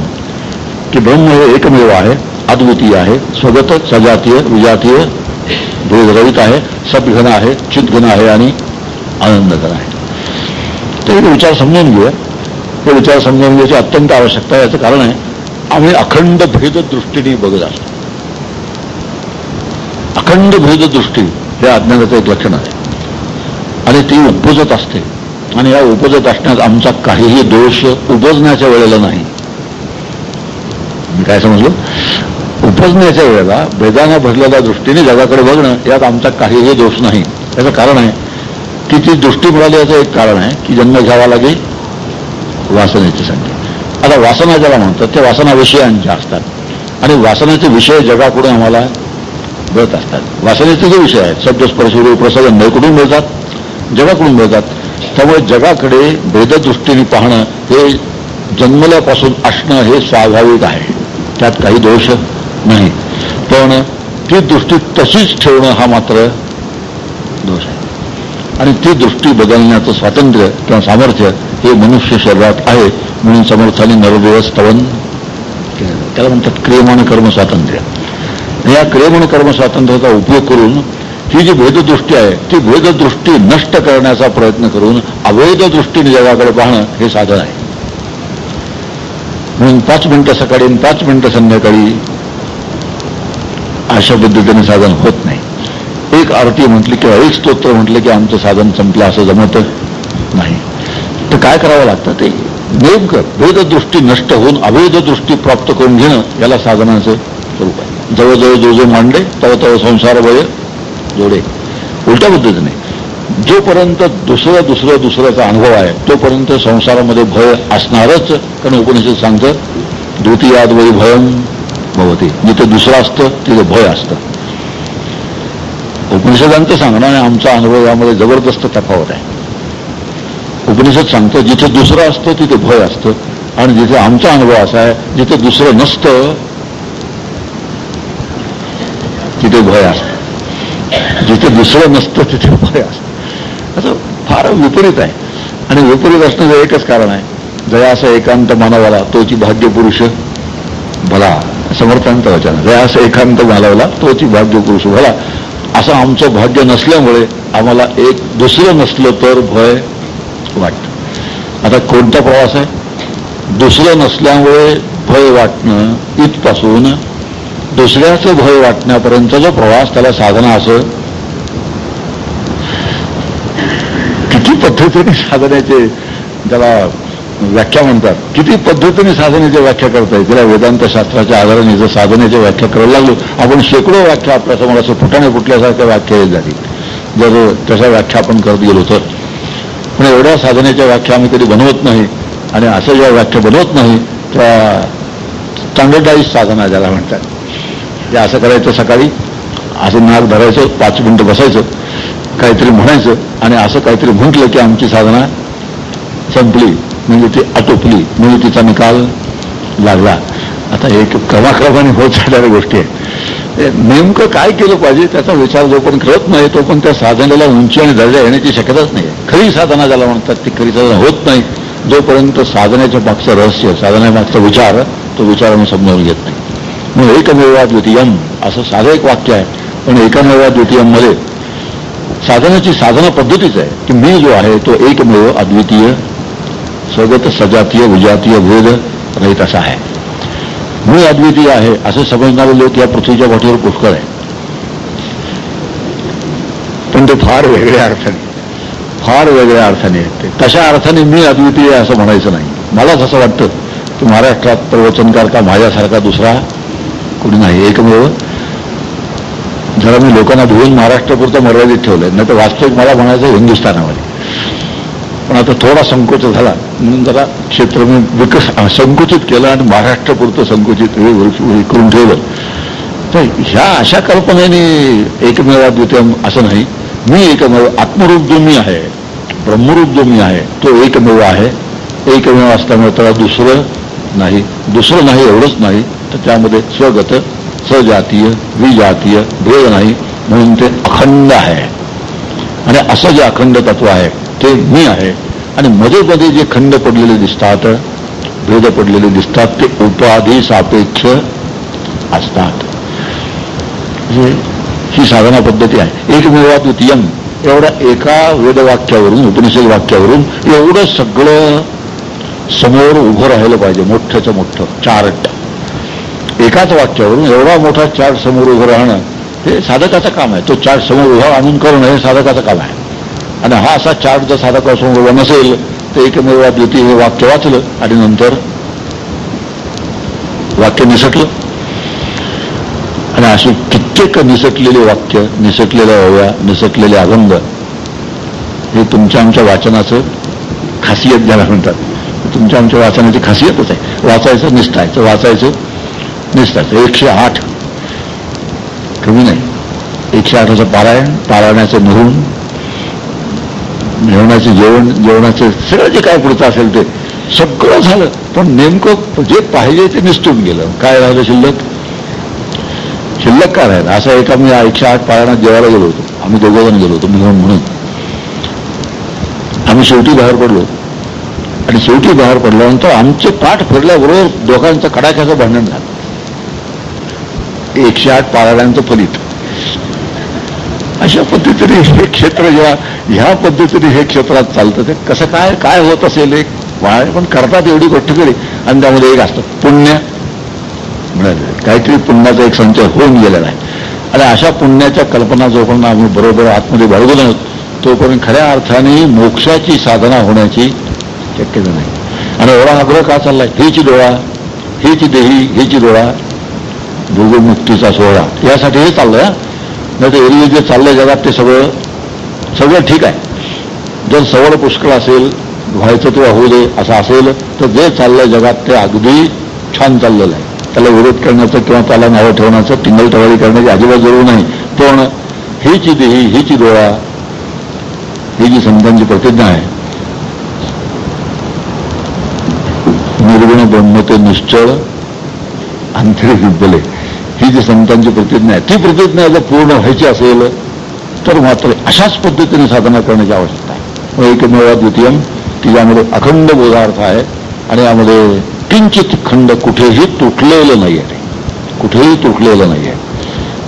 की ब्रह्म हे एकमेव आहे अद्वितीय आहे स्वगत सजातीय विजातीय भेदरहित आहे सपघन आहे चितघन आहे आणि आनंदघन आहे. तर हे विचार समजून घेऊया. हे विचार समजून घ्यायची अत्यंत आवश्यकता आहे. याचं कारण आहे आम्ही अखंड भेद दृष्टीने बघत असतो. अखंड भेद दृष्टी हे अज्ञानाचं एक लक्षण आहे. आणि ती उपजत असते. आणि या उपजत असण्यात आमचा काहीही दोष उपजण्याच्या वेळेला नाही. मी काय समजलो? उपजण्याच्या वेळेला. वेदानं भरलेल्या दृष्टीने जगाकडे बघणं यात आमचा काहीही दोष नाही. याचं कारण आहे की ती दृष्टी मिळाली याचं एक कारण आहे की जन्म घ्यावा लागेल वासनेची संख्या. आता वासना ज्याला म्हणतात त्या वासना विषयांच्या असतात. आणि वासनाचे विषय जगाकडून आम्हाला मिळत असतात. वासनेचे जे विषय आहेत शब्दस्पर्श प्रसंग कुठून मिळतात? जगाकडून मिळतात. त्यामुळे जगाकडे भेददृष्टीने पाहणं हे जन्मल्यापासून असणं हे स्वाभाविक आहे. त्यात काही दोष नाही पण ती दृष्टी तशीच ठेवणं हा मात्र दोष आहे. आणि ती दृष्टी बदलण्याचं स्वातंत्र्य किंवा सामर्थ्य हे मनुष्य शरीरात आहे म्हणून समर्थाने नरदेव स्तवन त्याला म्हणतात क्रियमाण कर्म स्वातंत्र्य. या क्रियमाण कर्म स्वातंत्र्याचा उपयोग करून ही जी भेददृष्टी आहे ती भेददृष्टी नष्ट करण्याचा प्रयत्न करून अवैध दृष्टीने जगाकडे पाहणं हे साधन आहे. म्हणून पाच मिनिटं सकाळी आणि पाच मिनिटं संध्याकाळी अशा पद्धतीने साधन होत नाही. एक आरती म्हटली किंवा एक स्तोत्र म्हटलं की आमचं साधन संपलं असं जमत नाही. तर काय करावं लागतं ते? नेमकं भेददृष्टी नष्ट होऊन अवैध दृष्टी प्राप्त करून घेणं याला साधनाचं स्वरूप आहे. जवळजवळ जो जो मांडे तेव्हा तेव्हा संसार वय जोडे. उलट्या पद्धतीने. जोपर्यंत दुसरं दुसरं दुसऱ्याचा अनुभव आहे तोपर्यंत संसारामध्ये भय असणारच. कारण उपनिषद सांगतं द्वितीयाद्वयी भयम भवते। जिथं दुसरं असतं तिथं भय असतं. उपनिषदांचं सांगणं आणि आमचा अनुभव यामध्ये जबरदस्त तफावत आहे. उपनिषद सांगतं जिथे दुसरं असतं तिथे भय असतं. आणि जिथे आमचा अनुभव असा आहे जिथे दुसरं नसतं तिथे भय असतं. जिथे दुसरं नसतं तिथे भय असतं. असं फार विपरीत आहे. आणि विपरीत असण्याचं एकच कारण आहे. जया असं एकांत मानवाला तोची भाग्य पुरुष भला. समर्थांचं वचन जया असं एकांत घालवला तोची भाग्य पुरुष भला असं आमचं भाग्य नसल्यामुळे आम्हाला एक दुसरं नसलं तर भय वाटतं. आता कोणता प्रवास आहे? दुसरं नसल्यामुळे भय वाटणं इथपासून दुसऱ्याचं भय वाटण्यापर्यंतचा जो प्रवास त्याला साधना असं किती पद्धतीने साधण्याचे त्याला व्याख्या म्हणतात. किती पद्धतीने साधनेची व्याख्या करता येईल तिला वेदांत शास्त्राच्या आधाराने जर साधनेची व्याख्या करायला लागलो आपण शेकडो व्याख्या आपल्यासमोर असं फुटाणे फुटल्यासारख्या व्याख्या येत झाली जर तशा व्याख्या आपण करत गेलो तर. पण एवढ्या साधनेच्या व्याख्या आम्ही कधी बनवत नाही. आणि असं ज्या व्याख्या बनवत नाही त्या स्टँडर्डाईज साधना ज्याला म्हणतात. ते असं करायचं सकाळी असं नाक धरायचं पाच मिनटं बसायचं काहीतरी म्हणायचं आणि असं काहीतरी म्हटलं की आमची साधना संपली. म्हणजे ती आटोपली म्हणजे तिचा निकाल लागला. आता एक क्रमाक्रमाने होत जाणाऱ्या गोष्टी आहेत नेमकं काय केलं पाहिजे त्याचा विचार जो पण करत नाही तो पण त्या साधनेला उंची आणि दर्जा येण्याची शक्यताच नाही. खरी साधना ज्याला म्हणतात ती खरी साधना होत नाही. जोपर्यंत साधनेच्या मागचं रहस्य साधनेमागचा विचार तो विचार आम्ही समजावून घेत नाही. म्हणून एकमेवा द्वितीयम असं साधं एक वाक्य आहे. पण एकमेवा द्वितीयममध्ये साधनाची साधना पद्धतीच आहे की मी जो आहे तो एकमेव अद्वितीय स्वगत सजातीय विजातीय भेद रहित असा आहे. मी अद्वितीय आहे असे समजणारे लोक या पृथ्वीच्या पाठीवर पुष्कळ आहे पण ते फार वेगळ्या अर्थाने फार वेगळ्या अर्थाने आहेत ते. तशा अर्थाने मी अद्वितीय आहे असं म्हणायचं नाही. मलाच असं वाटतं की महाराष्ट्रात प्रवचनकार का माझ्यासारखा दुसरा कोणी नाही एकमेव. जरा मी लोकांना धुवून महाराष्ट्रापुरतं मर्यादित ठेवलंय नाही तर वास्तविक मला म्हणायचं हिंदुस्थानामध्ये. पण आता थोडा संकोच झाला. म्हणून जरा क्षेत्र मी विकस संकुचित केलं आणि महाराष्ट्रापुरतं संकुचित हे करून ठेवलं. तर ह्या अशा कल्पनेने एकमेवा द्वितीय असं नाही. मी एकमेव आत्मरूप जो मी आहे. ब्रह्मरूप जो मी आहे. तो एकमेव आहे. एकमेव असल्यामुळे त्याला दुसरं नाही. दुसरं नाही एवढंच नाही. तर त्यामध्ये स्वगत सजातीय विजातीय भेद नाही. म्हणून ते अखंड आहे. आणि असं जे अखंड तत्व आहे ते मी आहे. आणि मध्ये मध्ये जे खंड पडलेले दिसतात भेद पडलेले दिसतात ते उपाधी सापेक्ष असतात. म्हणजे ही साधना पद्धती आहे. एकमेवा द्वितीयम एवढ्या एका वेदवाक्यावरून उपनिषद वाक्यावरून एवढं सगळं समोर उभं राहिलं पाहिजे. मोठ्याचं मोठं. चार्ट. एकाच वाक्यावरून एवढा मोठा चार्ट समोर उभं राहणं हे साधकाचं काम आहे. तो चार्ट समोर उभा आणून करणं हे साधकाचं काम आहे. आणि हा असा चार्ट जर साधकासमोर उभा नसेल तर एकमेव द्वितीय हे वाक्य वाचलं आणि नंतर वाक्य निसटलं. आणि अशी कित्येक निसटलेली वाक्य निसटलेल्या ओव्या निसटलेले अगंध हे तुमच्या आमच्या वाचनाचं खासियत ज्याला म्हणतात. तुमच्या आमच्या वाचनाची खासियतच आहे. वाचायचं निसटायचं वाचायचं निसटायचं एकशे आठ. कमी नाही. एकशे आठाचं पारायण पारायणाचं निहून जेवणाचे जेवण जेवणाचे सगळं जे काय पुढचं असेल ते सगळं झालं. पण नेमकं जे पाहिजे ते निसटून गेलं. काय राहिलं शिल्लक? शिल्लक काय राहिलं? असं एका मी एकशे आठ पारायणात जेवायला गेलो होतो. आम्ही दोघं जण गेलो होतो म्हणून म्हणून. आम्ही शेवटी बाहेर पडलो. आणि शेवटी बाहेर पडल्यानंतर आमचे पाठ फिरल्याबरोबर दोघांचं कडाक्याचं भांडण झालं. एकशे आठ पारायणांचं फलित. अशा पद्धतीने हे क्षेत्र जेव्हा ह्या पद्धतीने हे क्षेत्रात चालतं ते. कसं काय काय होत असेल एक वाय पण करतात एवढी गोष्ट तरी. आणि त्यामध्ये एक असतं पुण्य काहीतरी पुण्याचा एक संचय होऊन गेलेला आहे. आणि अशा पुण्याच्या कल्पना जोपर्यंत आम्ही बरोबर आतमध्ये बाळगून आहोत. तोपर्यंत खऱ्या अर्थाने मोक्षाची साधना होण्याची शक्यता नाही. आणि एवढा आग्रह का चाललाय? हेची डोळा हेची देही हेची डोळा भोगमुक्तीचा सोहळा. यासाठी हे चाललंय हा. नाही तर एरवी जे चाललंय जगात ते सगळं सगळं ठीक आहे. जर सवड पुष्कळ असेल व्हायचं किंवा होऊ दे असं असेल तर जे चाललंय जगात ते अगदी छान चाललेलं आहे. त्याला विरोध करण्याचं किंवा त्याला नावं ठेवण्याचं टिंगलटवाळी करण्याची अजिबात जरूर नाही. पण हीची देही हीची डोळा ही जी संतांची प्रतिज्ञा आहे निर्गुण ब्रह्म ते निश्चळ अंतरी विद्यले ही जी संतांची प्रतिज्ञा आहे ती प्रतिज्ञा जर पूर्ण व्हायची असेल तर मात्र अशाच पद्धतीने साधना करण्याची आवश्यकता आहे. मग एकमेवा द्वितीयम की ज्यामध्ये अखंड बोधार्थ आहे आणि यामध्ये किंचित खंड कुठेही तुटलेलं नाही आहे कुठेही तुटलेलं नाही आहे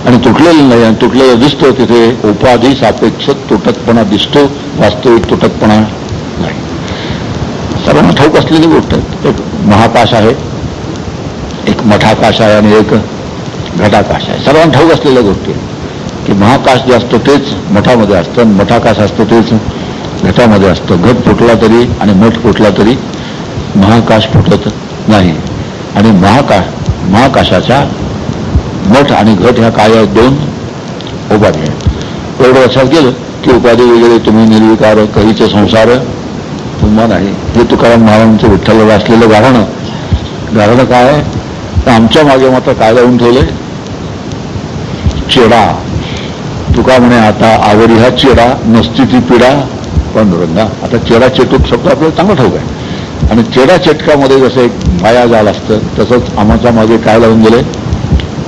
आणि तुटलेलं नाही आणि तुटलेलं दिसतं तिथे उपाधी सापेक्ष तुटकपणा दिसतो वास्तविक तुटकपणा नाही. सर्वांना ठाऊक असलेली गोष्ट आहे. एक महाकाश आहे एक मठाकाश आहे आणि एक घटाकाश आहे. सर्वांना ठाऊक असलेल्या गोष्टी की महाकाश जे असतं तेच मठामध्ये असतं आणि मठाकाश असतं तेच घटामध्ये असतं. घट फुटला तरी आणि मठ फुटला तरी महाकाश फुटत नाही. आणि महाकाश महाकाशाच्या मठ आणि घट ह्या काय आहेत? दोन उपाधी आहेत. एवढं लक्षात गेलं की उपाधी वगैरे तुम्ही निर्विकार कहीचे संसार तुम्हा नाही. हे तुकाराम महाराजांचं विठ्ठलाला असलेलं गारणं गारणं काय आहे? आमच्या मागे मात्र काय लावून ठेवलंय. चेडा. तुका म्हणे आता आवडी हा चेडा नसती ती पिढा. पांडुरंगा आता चेडा चेटूक शब्द आपल्याला चांगला ठाऊक आहे. आणि चेडा चेटकामध्ये जसं एक मायाजाल असतं तसंच आमच्या मागे काय लावून गेले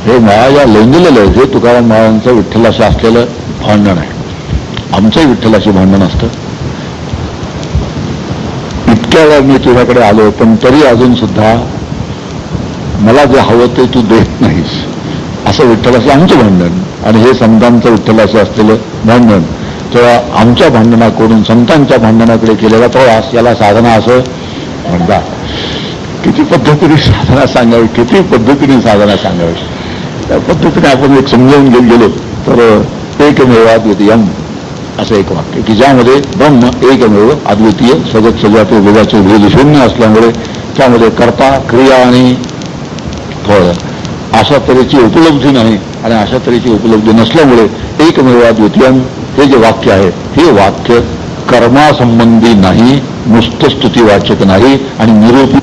हे मायाजाल लावून दिलेलं आहे जे तुकाराम महाराजांचं विठ्ठलाशी असलेलं भांडण आहे. आमचंही विठ्ठलाशी भांडण असतं. इतक्या वेळा मी तुझ्याकडे आलो पण तरी अजून सुद्धा मला जे हवं ते तू देत नाहीस. असं विठ्ठलाचं आमचं भांडण. आणि हे संतांचं विठ्ठलाचं असलेलं भांडण. तेव्हा आमच्या भांडणाकडून संतांच्या भांडणाकडे केलेला प्रवास याला साधना असं म्हणतात किती पद्धतीने साधना सांगावी किती पद्धतीने साधना सांगावी. त्या पद्धतीने आपण एक समजावून घेऊन गेलो तर एकमेव द्वितीयम असं एक वाक्य. की ज्यामध्ये ब्रह्म एकमेव अद्वितीय सगत सजाते वेगाचे भेद शून्य असल्यामुळे त्यामध्ये कर्ता क्रिया आणि फळ. अशा तऱ्हेची उपलब्धी नाही आणि अशा तऱ्हेची उपलब्धी नसल्यामुळे एकमेव द्वितीयम हे जे वाक्य आहे हे वाक्य कर्मासंबंधी नाही नुसतं स्तुतीवाचक नाही आणि निरूपी